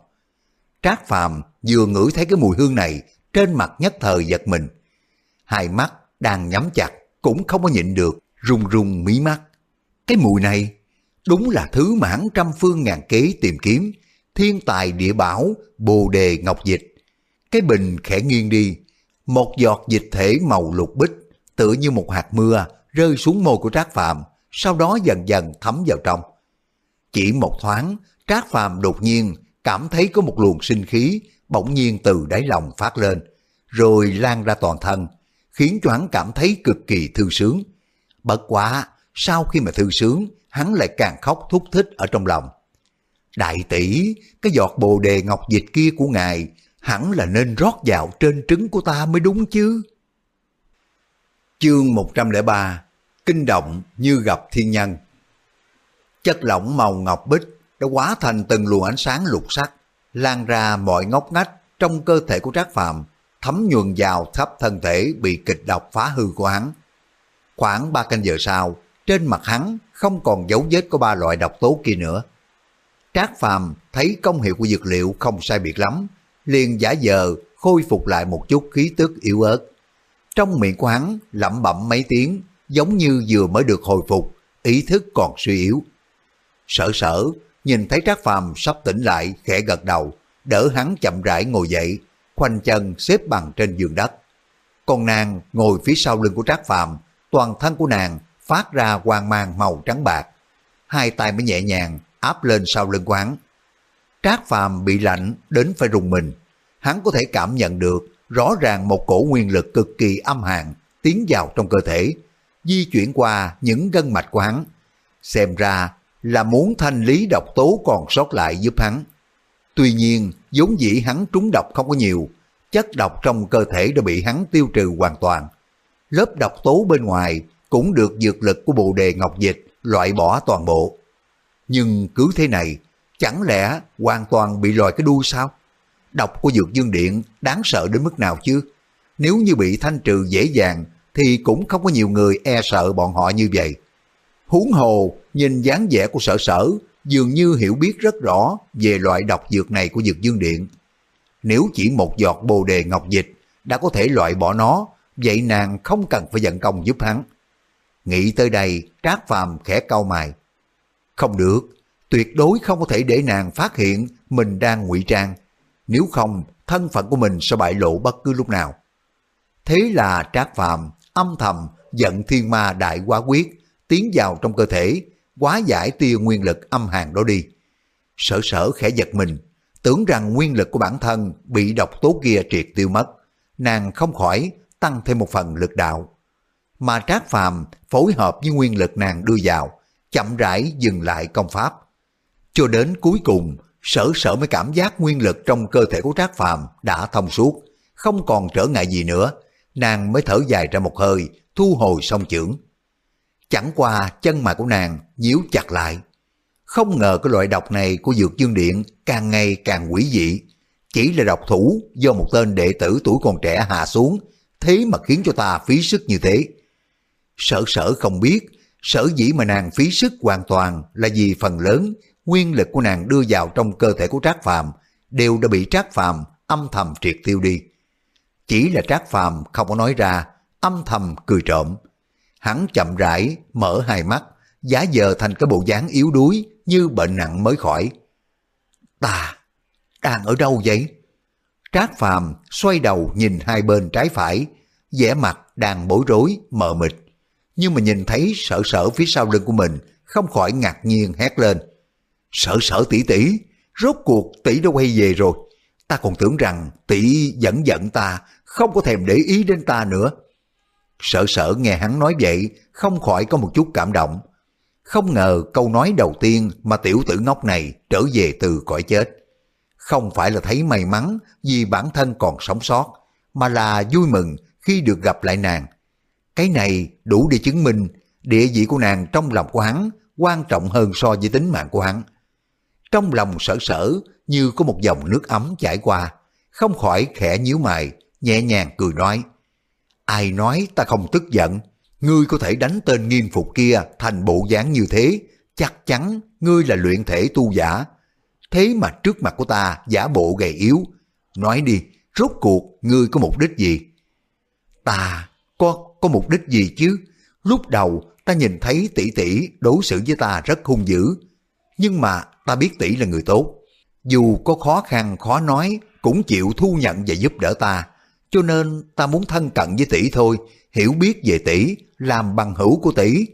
Speaker 1: Trác phàm vừa ngửi thấy cái mùi hương này, trên mặt nhất thời giật mình. Hai mắt đang nhắm chặt, cũng không có nhịn được, rung rung mí mắt. Cái mùi này đúng là thứ mà hắn trăm phương ngàn kế tìm kiếm, thiên tài địa bảo, bồ đề ngọc dịch. Cái bình khẽ nghiêng đi, một giọt dịch thể màu lục bích, tựa như một hạt mưa rơi xuống môi của Trác Phàm, sau đó dần dần thấm vào trong. Chỉ một thoáng, Trác Phàm đột nhiên cảm thấy có một luồng sinh khí bỗng nhiên từ đáy lòng phát lên, rồi lan ra toàn thân, khiến cho hắn cảm thấy cực kỳ thư sướng. Bất quá, sau khi mà thư sướng, hắn lại càng khóc thúc thích ở trong lòng. Đại tỷ, cái giọt bồ đề ngọc dịch kia của ngài hẳn là nên rót vào trên trứng của ta mới đúng chứ. Chương 103 Kinh động như gặp thiên nhân Chất lỏng màu ngọc bích đã hóa thành từng luồng ánh sáng lục sắc, lan ra mọi ngóc ngách trong cơ thể của Trác Phạm, thấm nhuần vào khắp thân thể bị kịch độc phá hư của hắn. Khoảng ba canh giờ sau, trên mặt hắn không còn dấu vết của ba loại độc tố kia nữa. Trác Phàm thấy công hiệu của dược liệu không sai biệt lắm, liền giả dờ khôi phục lại một chút khí tức yếu ớt. Trong miệng của hắn lẩm bẩm mấy tiếng, giống như vừa mới được hồi phục, ý thức còn suy yếu. Sở sở, nhìn thấy Trác Phàm sắp tỉnh lại, khẽ gật đầu, đỡ hắn chậm rãi ngồi dậy, khoanh chân xếp bằng trên giường đất. Còn nàng ngồi phía sau lưng của Trác Phàm toàn thân của nàng phát ra quang mang màu trắng bạc. Hai tay mới nhẹ nhàng áp lên sau lưng quán. Trác Phàm bị lạnh đến phải rùng mình. Hắn có thể cảm nhận được rõ ràng một cổ nguyên lực cực kỳ âm hàn tiến vào trong cơ thể, di chuyển qua những gân mạch của hắn. Xem ra là muốn thanh lý độc tố còn sót lại giúp hắn. Tuy nhiên, vốn dĩ hắn trúng độc không có nhiều, chất độc trong cơ thể đã bị hắn tiêu trừ hoàn toàn lớp độc tố bên ngoài cũng được dược lực của bồ đề ngọc dịch loại bỏ toàn bộ. Nhưng cứ thế này, chẳng lẽ hoàn toàn bị lòi cái đuôi sao? Độc của dược dương điện đáng sợ đến mức nào chứ? Nếu như bị thanh trừ dễ dàng thì cũng không có nhiều người e sợ bọn họ như vậy. Huống hồ, nhìn dáng vẻ của sở sở dường như hiểu biết rất rõ về loại độc dược này của dược dương điện. Nếu chỉ một giọt bồ đề ngọc dịch đã có thể loại bỏ nó vậy nàng không cần phải giận công giúp hắn. Nghĩ tới đây, Trác Phàm khẽ cau mày. Không được, tuyệt đối không có thể để nàng phát hiện mình đang ngụy trang, nếu không thân phận của mình sẽ bại lộ bất cứ lúc nào. Thế là Trác Phàm âm thầm giận thiên ma đại quá quyết, tiến vào trong cơ thể, quá giải tia nguyên lực âm hàn đó đi. Sở sở khẽ giật mình, tưởng rằng nguyên lực của bản thân bị độc tố kia triệt tiêu mất, nàng không khỏi tăng thêm một phần lực đạo. Mà Trác Phàm phối hợp với nguyên lực nàng đưa vào, chậm rãi dừng lại công pháp. Cho đến cuối cùng, sở sở mới cảm giác nguyên lực trong cơ thể của Trác Phàm đã thông suốt, không còn trở ngại gì nữa, nàng mới thở dài ra một hơi, thu hồi song chưởng. Chẳng qua chân mày của nàng nhíu chặt lại. Không ngờ cái loại độc này của Dược Dương Điện càng ngày càng quỷ dị. Chỉ là độc thủ do một tên đệ tử tuổi còn trẻ hạ xuống, thế mà khiến cho ta phí sức như thế. Sở sở không biết, sở dĩ mà nàng phí sức hoàn toàn là vì phần lớn nguyên lực của nàng đưa vào trong cơ thể của Trác Phàm đều đã bị Trác Phàm âm thầm triệt tiêu đi. Chỉ là Trác Phàm không có nói ra, âm thầm cười trộm. Hắn chậm rãi mở hai mắt, giả giờ thành cái bộ dáng yếu đuối như bệnh nặng mới khỏi. Ta, đang ở đâu vậy? Trác Phàm xoay đầu nhìn hai bên trái phải, vẻ mặt đang bối rối, mờ mịt. Nhưng mà nhìn thấy sợ sở phía sau lưng của mình, không khỏi ngạc nhiên hét lên. Sợ sở tỷ tỷ, rốt cuộc tỷ đã quay về rồi. Ta còn tưởng rằng tỷ vẫn giận ta, không có thèm để ý đến ta nữa. Sợ sở nghe hắn nói vậy, không khỏi có một chút cảm động. Không ngờ câu nói đầu tiên mà tiểu tử ngốc này trở về từ cõi chết. Không phải là thấy may mắn vì bản thân còn sống sót, mà là vui mừng khi được gặp lại nàng. Cái này đủ để chứng minh địa vị của nàng trong lòng của hắn quan trọng hơn so với tính mạng của hắn. Trong lòng sở sở như có một dòng nước ấm chảy qua, không khỏi khẽ nhíu mày, nhẹ nhàng cười nói. Ai nói ta không tức giận, ngươi có thể đánh tên nghiêm phục kia thành bộ dáng như thế, chắc chắn ngươi là luyện thể tu giả. Thế mà trước mặt của ta giả bộ gầy yếu, nói đi, rốt cuộc ngươi có mục đích gì? Ta có có mục đích gì chứ? Lúc đầu ta nhìn thấy tỷ tỷ đối xử với ta rất hung dữ, nhưng mà ta biết tỷ là người tốt. Dù có khó khăn khó nói cũng chịu thu nhận và giúp đỡ ta. Cho nên ta muốn thân cận với tỷ thôi, hiểu biết về tỷ, làm bằng hữu của tỷ.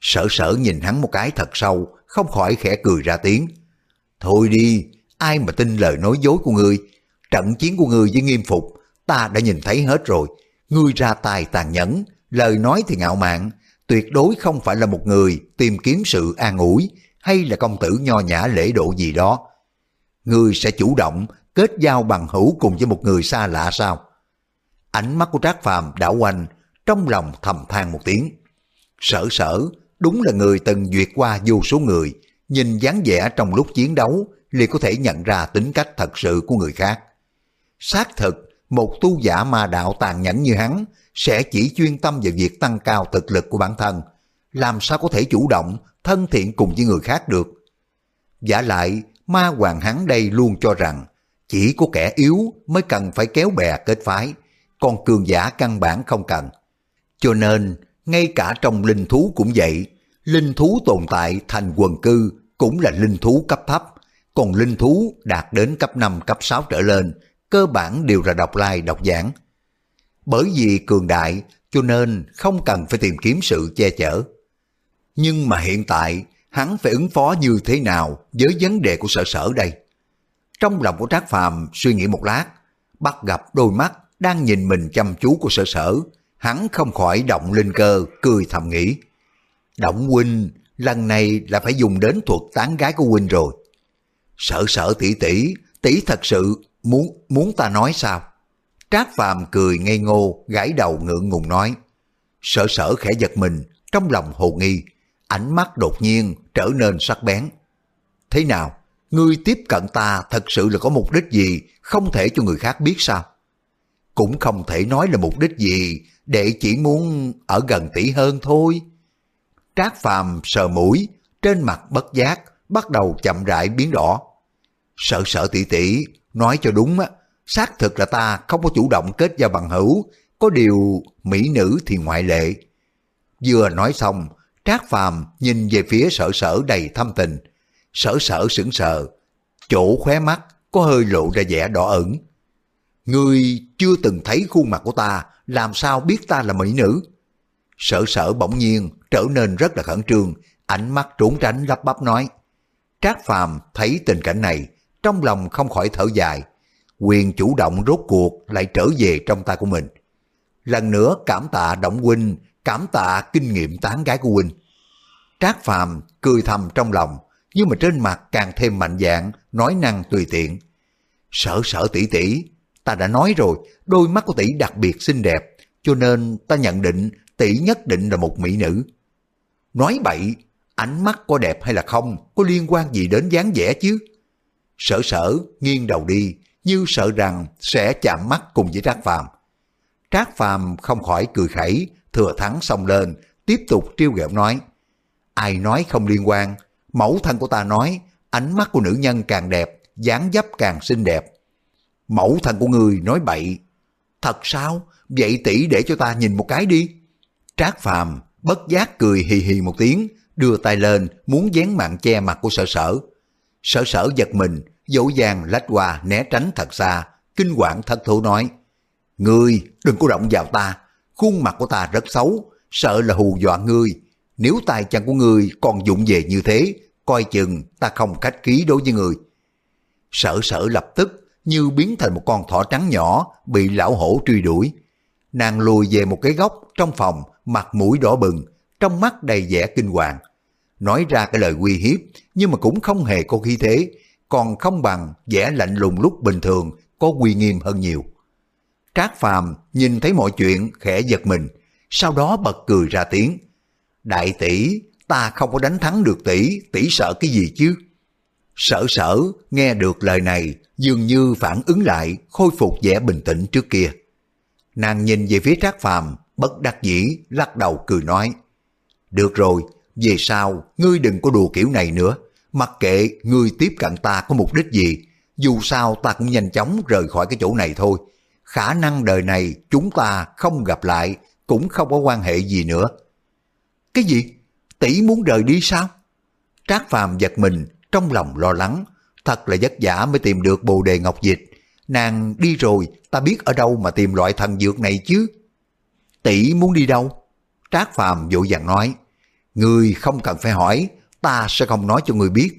Speaker 1: Sở sở nhìn hắn một cái thật sâu, không khỏi khẽ cười ra tiếng. Thôi đi, ai mà tin lời nói dối của ngươi, trận chiến của ngươi với nghiêm phục, ta đã nhìn thấy hết rồi. Ngươi ra tài tàn nhẫn, lời nói thì ngạo mạn, tuyệt đối không phải là một người tìm kiếm sự an ủi hay là công tử nho nhã lễ độ gì đó. Ngươi sẽ chủ động kết giao bằng hữu cùng với một người xa lạ sao? Ánh mắt của Trác Phàm đảo quanh, trong lòng thầm than một tiếng. Sở sở, đúng là người từng duyệt qua vô số người, nhìn dáng vẻ trong lúc chiến đấu liền có thể nhận ra tính cách thật sự của người khác. Xác thực, một tu giả ma đạo tàn nhẫn như hắn sẽ chỉ chuyên tâm vào việc tăng cao thực lực của bản thân, làm sao có thể chủ động, thân thiện cùng với người khác được. Giả lại, ma hoàng hắn đây luôn cho rằng chỉ có kẻ yếu mới cần phải kéo bè kết phái, còn cường giả căn bản không cần. Cho nên, ngay cả trong linh thú cũng vậy, linh thú tồn tại thành quần cư cũng là linh thú cấp thấp, còn linh thú đạt đến cấp 5, cấp 6 trở lên, cơ bản đều là độc lai độc giảng. Bởi vì cường đại, cho nên không cần phải tìm kiếm sự che chở. Nhưng mà hiện tại, hắn phải ứng phó như thế nào với vấn đề của sở sở đây? Trong lòng của Trác Phàm suy nghĩ một lát, bắt gặp đôi mắt đang nhìn mình chăm chú của sở sở, hắn không khỏi động linh cơ, cười thầm nghĩ. Động huynh, lần này là phải dùng đến thuật tán gái của huynh rồi. Sở sở tỷ tỷ, tỷ thật sự muốn muốn ta nói sao? Trác Phàm cười ngây ngô, gãi đầu ngượng ngùng nói. Sở sở khẽ giật mình, trong lòng hồ nghi, ánh mắt đột nhiên trở nên sắc bén. Thế nào? Ngươi tiếp cận ta thật sự là có mục đích gì, không thể cho người khác biết sao? Cũng không thể nói là mục đích gì, để chỉ muốn ở gần tỷ hơn thôi. Trác phàm sờ mũi, trên mặt bất giác, bắt đầu chậm rãi biến đỏ. Sợ sợ tỷ tỷ, nói cho đúng á, xác thực là ta không có chủ động kết giao bằng hữu, có điều mỹ nữ thì ngoại lệ. Vừa nói xong, Trác Phàm nhìn về phía sở sở đầy thâm tình. Sở sở sững sờ, chỗ khóe mắt có hơi lộ ra vẻ đỏ ẩn. Ngươi chưa từng thấy khuôn mặt của ta, làm sao biết ta là mỹ nữ? Sở sở bỗng nhiên trở nên rất là khẩn trương, ánh mắt trốn tránh lắp bắp nói. Trác Phàm thấy tình cảnh này, trong lòng không khỏi thở dài. Quyền chủ động rốt cuộc lại trở về trong tay của mình. Lần nữa cảm tạ Động Huynh, cảm tạ kinh nghiệm tán gái của Huynh. Trác Phàm cười thầm trong lòng, nhưng mà trên mặt càng thêm mạnh dạn, nói năng tùy tiện. Sở sở tỷ tỷ, ta đã nói rồi, đôi mắt của tỷ đặc biệt xinh đẹp, cho nên ta nhận định tỷ nhất định là một mỹ nữ. Nói bậy, ánh mắt có đẹp hay là không, có liên quan gì đến dáng vẻ chứ? Sở sở nghiêng đầu đi, như sợ rằng sẽ chạm mắt cùng với Trác Phàm. Trác Phàm không khỏi cười khẩy, thừa thắng xông lên, tiếp tục trêu ghẹo nói. Ai nói không liên quan, mẫu thân của ta nói, ánh mắt của nữ nhân càng đẹp, dáng dấp càng xinh đẹp. Mẫu thân của người nói bậy. Thật sao? Vậy tỷ để cho ta nhìn một cái đi. Trác Phàm bất giác cười hì hì một tiếng, đưa tay lên muốn dán mạng che mặt của sở sở. Sở sở giật mình, dỗ dàng lách qua né tránh thật xa, kinh quản thất thủ nói. Ngươi đừng có động vào ta, khuôn mặt của ta rất xấu, sợ là hù dọa ngươi. Nếu tài chân của ngươi còn dụng về như thế, coi chừng ta không khách ký đối với ngươi. Sở sở lập tức như biến thành một con thỏ trắng nhỏ bị lão hổ truy đuổi. Nàng lùi về một cái góc trong phòng, mặt mũi đỏ bừng, trong mắt đầy vẻ kinh hoàng. Nói ra cái lời uy hiếp, nhưng mà cũng không hề có khí thế, còn không bằng vẻ lạnh lùng lúc bình thường, có uy nghiêm hơn nhiều. Trác Phàm nhìn thấy mọi chuyện khẽ giật mình, sau đó bật cười ra tiếng. Đại tỷ, ta không có đánh thắng được tỷ, tỷ sợ cái gì chứ? Sở sở nghe được lời này dường như phản ứng lại khôi phục vẻ bình tĩnh trước kia. Nàng nhìn về phía Trác Phàm bất đắc dĩ lắc đầu cười nói. Được rồi, về sau ngươi đừng có đùa kiểu này nữa. Mặc kệ ngươi tiếp cận ta có mục đích gì, dù sao ta cũng nhanh chóng rời khỏi cái chỗ này thôi. Khả năng đời này chúng ta không gặp lại, cũng không có quan hệ gì nữa. Cái gì? Tỷ muốn rời đi sao? Trác Phàm giật mình, trong lòng lo lắng. Thật là vất vả mới tìm được bồ đề ngọc dịch. Nàng đi rồi, ta biết ở đâu mà tìm loại thần dược này chứ. Tỷ muốn đi đâu? Trác Phàm vội vàng nói. Người không cần phải hỏi, ta sẽ không nói cho người biết.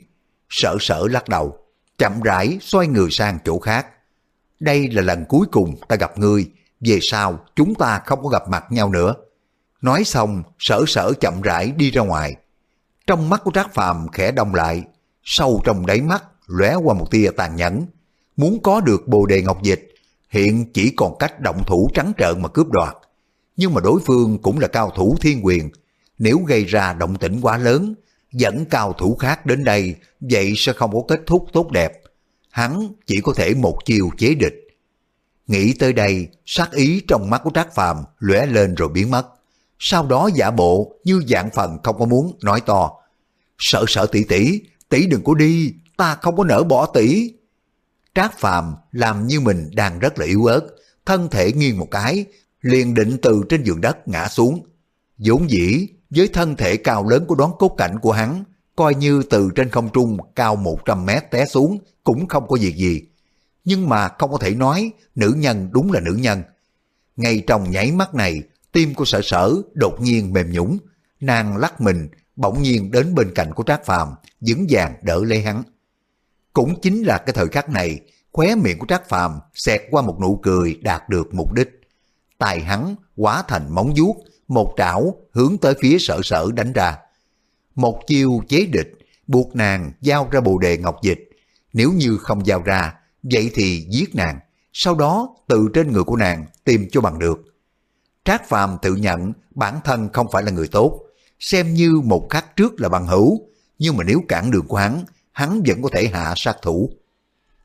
Speaker 1: Sở sở lắc đầu, chậm rãi xoay người sang chỗ khác. Đây là lần cuối cùng ta gặp ngươi, về sau chúng ta không có gặp mặt nhau nữa. Nói xong, sở sở chậm rãi đi ra ngoài. Trong mắt của Trác Phàm khẽ đông lại, sâu trong đáy mắt lóe qua một tia tàn nhẫn. Muốn có được bồ đề ngọc dịch, hiện chỉ còn cách động thủ trắng trợn mà cướp đoạt. Nhưng mà đối phương cũng là cao thủ thiên quyền, nếu gây ra động tĩnh quá lớn, dẫn cao thủ khác đến đây, vậy sẽ không có kết thúc tốt đẹp. Hắn chỉ có thể một chiều chế địch. Nghĩ tới đây, sát ý trong mắt của Trác Phàm lóe lên rồi biến mất. Sau đó giả bộ như dạng phần không có muốn nói to. Sợ sợ tỷ tỷ, tỷ đừng có đi, ta không có nỡ bỏ tỷ. Trác Phàm làm như mình đang rất là yếu ớt, thân thể nghiêng một cái, liền định từ trên giường đất ngã xuống. vốn dĩ với thân thể cao lớn của đoán cốt cảnh của hắn, coi như từ trên không trung cao 100 mét té xuống cũng không có việc gì. Nhưng mà không có thể nói nữ nhân đúng là nữ nhân. Ngay trong nháy mắt này, tim của sở sở đột nhiên mềm nhũng, nàng lắc mình, bỗng nhiên đến bên cạnh của Trác Phàm, vững vàng đỡ lấy hắn. Cũng chính là cái thời khắc này, khóe miệng của Trác Phàm xẹt qua một nụ cười đạt được mục đích. Tài hắn hóa thành móng vuốt, một trảo hướng tới phía sở sở đánh ra. Một chiêu chế địch, buộc nàng giao ra bồ đề ngọc dịch. Nếu như không giao ra, vậy thì giết nàng, sau đó tự trên người của nàng tìm cho bằng được. Trác Phàm tự nhận bản thân không phải là người tốt, xem như một khắc trước là bằng hữu, nhưng mà nếu cản đường của hắn, hắn vẫn có thể hạ sát thủ.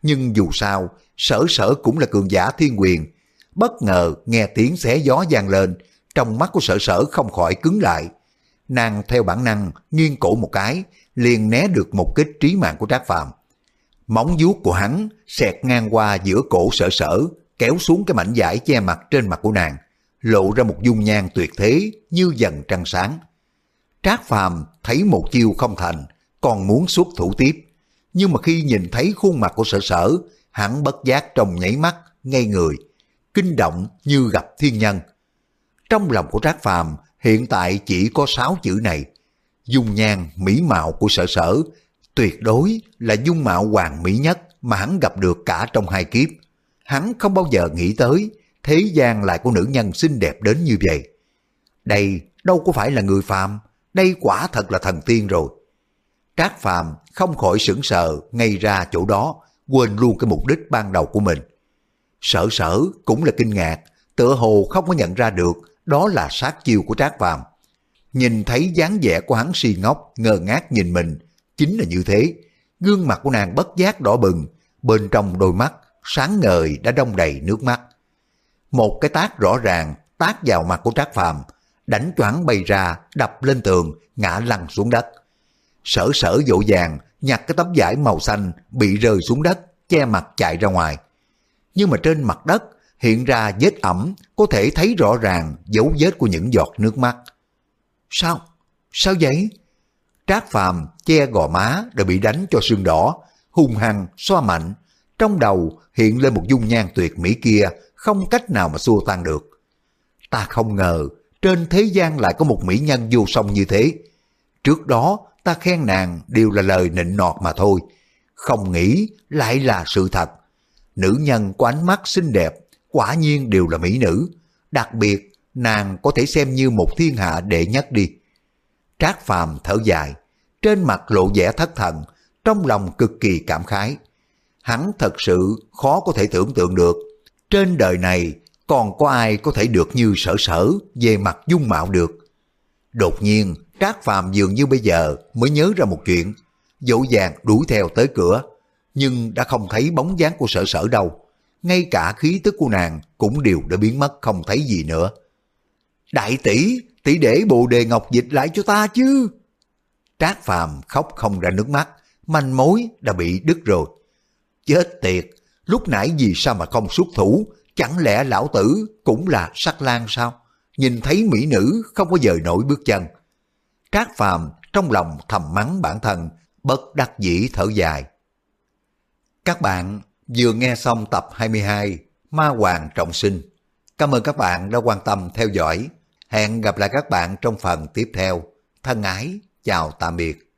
Speaker 1: Nhưng dù sao, sở sở cũng là cường giả thiên quyền, bất ngờ nghe tiếng xé gió vang lên, trong mắt của sở sở không khỏi cứng lại. Nàng theo bản năng nghiêng cổ một cái, liền né được một kích trí mạng của Trác Phàm. Móng vuốt của hắn xẹt ngang qua giữa cổ sở sở, kéo xuống cái mảnh vải che mặt trên mặt của nàng, lộ ra một dung nhan tuyệt thế như dần trăng sáng. Trác Phàm thấy một chiêu không thành, còn muốn xuất thủ tiếp. Nhưng mà khi nhìn thấy khuôn mặt của sở sở, hắn bất giác trong nhảy mắt, ngay người, kinh động như gặp thiên nhân. Trong lòng của Trác Phàm hiện tại chỉ có sáu chữ này. Dung nhan mỹ mạo của sở sở, tuyệt đối là dung mạo hoàng mỹ nhất mà hắn gặp được cả trong hai kiếp. Hắn không bao giờ nghĩ tới thế gian lại có nữ nhân xinh đẹp đến như vậy. Đây đâu có phải là người phàm, đây quả thật là thần tiên rồi. Trác phàm không khỏi sững sờ ngay ra chỗ đó, quên luôn cái mục đích ban đầu của mình. Sở sở cũng là kinh ngạc, tựa hồ không có nhận ra được đó là sát chiêu của Trác phàm. Nhìn thấy dáng vẻ của hắn si ngốc, ngơ ngác nhìn mình, chính là như thế. Gương mặt của nàng bất giác đỏ bừng, bên trong đôi mắt, sáng ngời đã đông đầy nước mắt. Một cái tác rõ ràng tác vào mặt của Trác Phàm, đánh choáng bay ra, đập lên tường, ngã lăn xuống đất. Sở sở dỗ dàng nhặt cái tấm vải màu xanh bị rơi xuống đất, che mặt chạy ra ngoài. Nhưng mà trên mặt đất hiện ra vết ẩm, có thể thấy rõ ràng dấu vết của những giọt nước mắt. Sao? Sao vậy? Trác Phàm che gò má đã bị đánh cho sưng đỏ, hung hăng, xoa mạnh. Trong đầu hiện lên một dung nhan tuyệt mỹ kia, không cách nào mà xua tan được. Ta không ngờ trên thế gian lại có một mỹ nhân vô song như thế. Trước đó ta khen nàng đều là lời nịnh nọt mà thôi. Không nghĩ lại là sự thật. Nữ nhân có ánh mắt xinh đẹp, quả nhiên đều là mỹ nữ. Đặc biệt, nàng có thể xem như một thiên hạ đệ nhất đi. Trác phàm thở dài, trên mặt lộ vẻ thất thần, trong lòng cực kỳ cảm khái. Hắn thật sự khó có thể tưởng tượng được, trên đời này còn có ai có thể được như sở sở về mặt dung mạo được. Đột nhiên, Trác Phàm dường như bây giờ mới nhớ ra một chuyện, dỗ dàng đuổi theo tới cửa, nhưng đã không thấy bóng dáng của sở sở đâu. Ngay cả khí tức của nàng cũng đều đã biến mất không thấy gì nữa. Đại tỷ, tỷ để bộ đề ngọc dịch lại cho ta chứ. Trác Phàm khóc không ra nước mắt, manh mối đã bị đứt rồi. Chết tiệt, lúc nãy vì sao mà không xuất thủ, chẳng lẽ lão tử cũng là sắc lang sao? Nhìn thấy mỹ nữ không có dời nổi bước chân. Trác Phàm trong lòng thầm mắng bản thân, bất đắc dĩ thở dài. Các bạn vừa nghe xong tập 22 Ma Hoàng Trọng Sinh. Cảm ơn các bạn đã quan tâm theo dõi. Hẹn gặp lại các bạn trong phần tiếp theo. Thân ái, chào tạm biệt.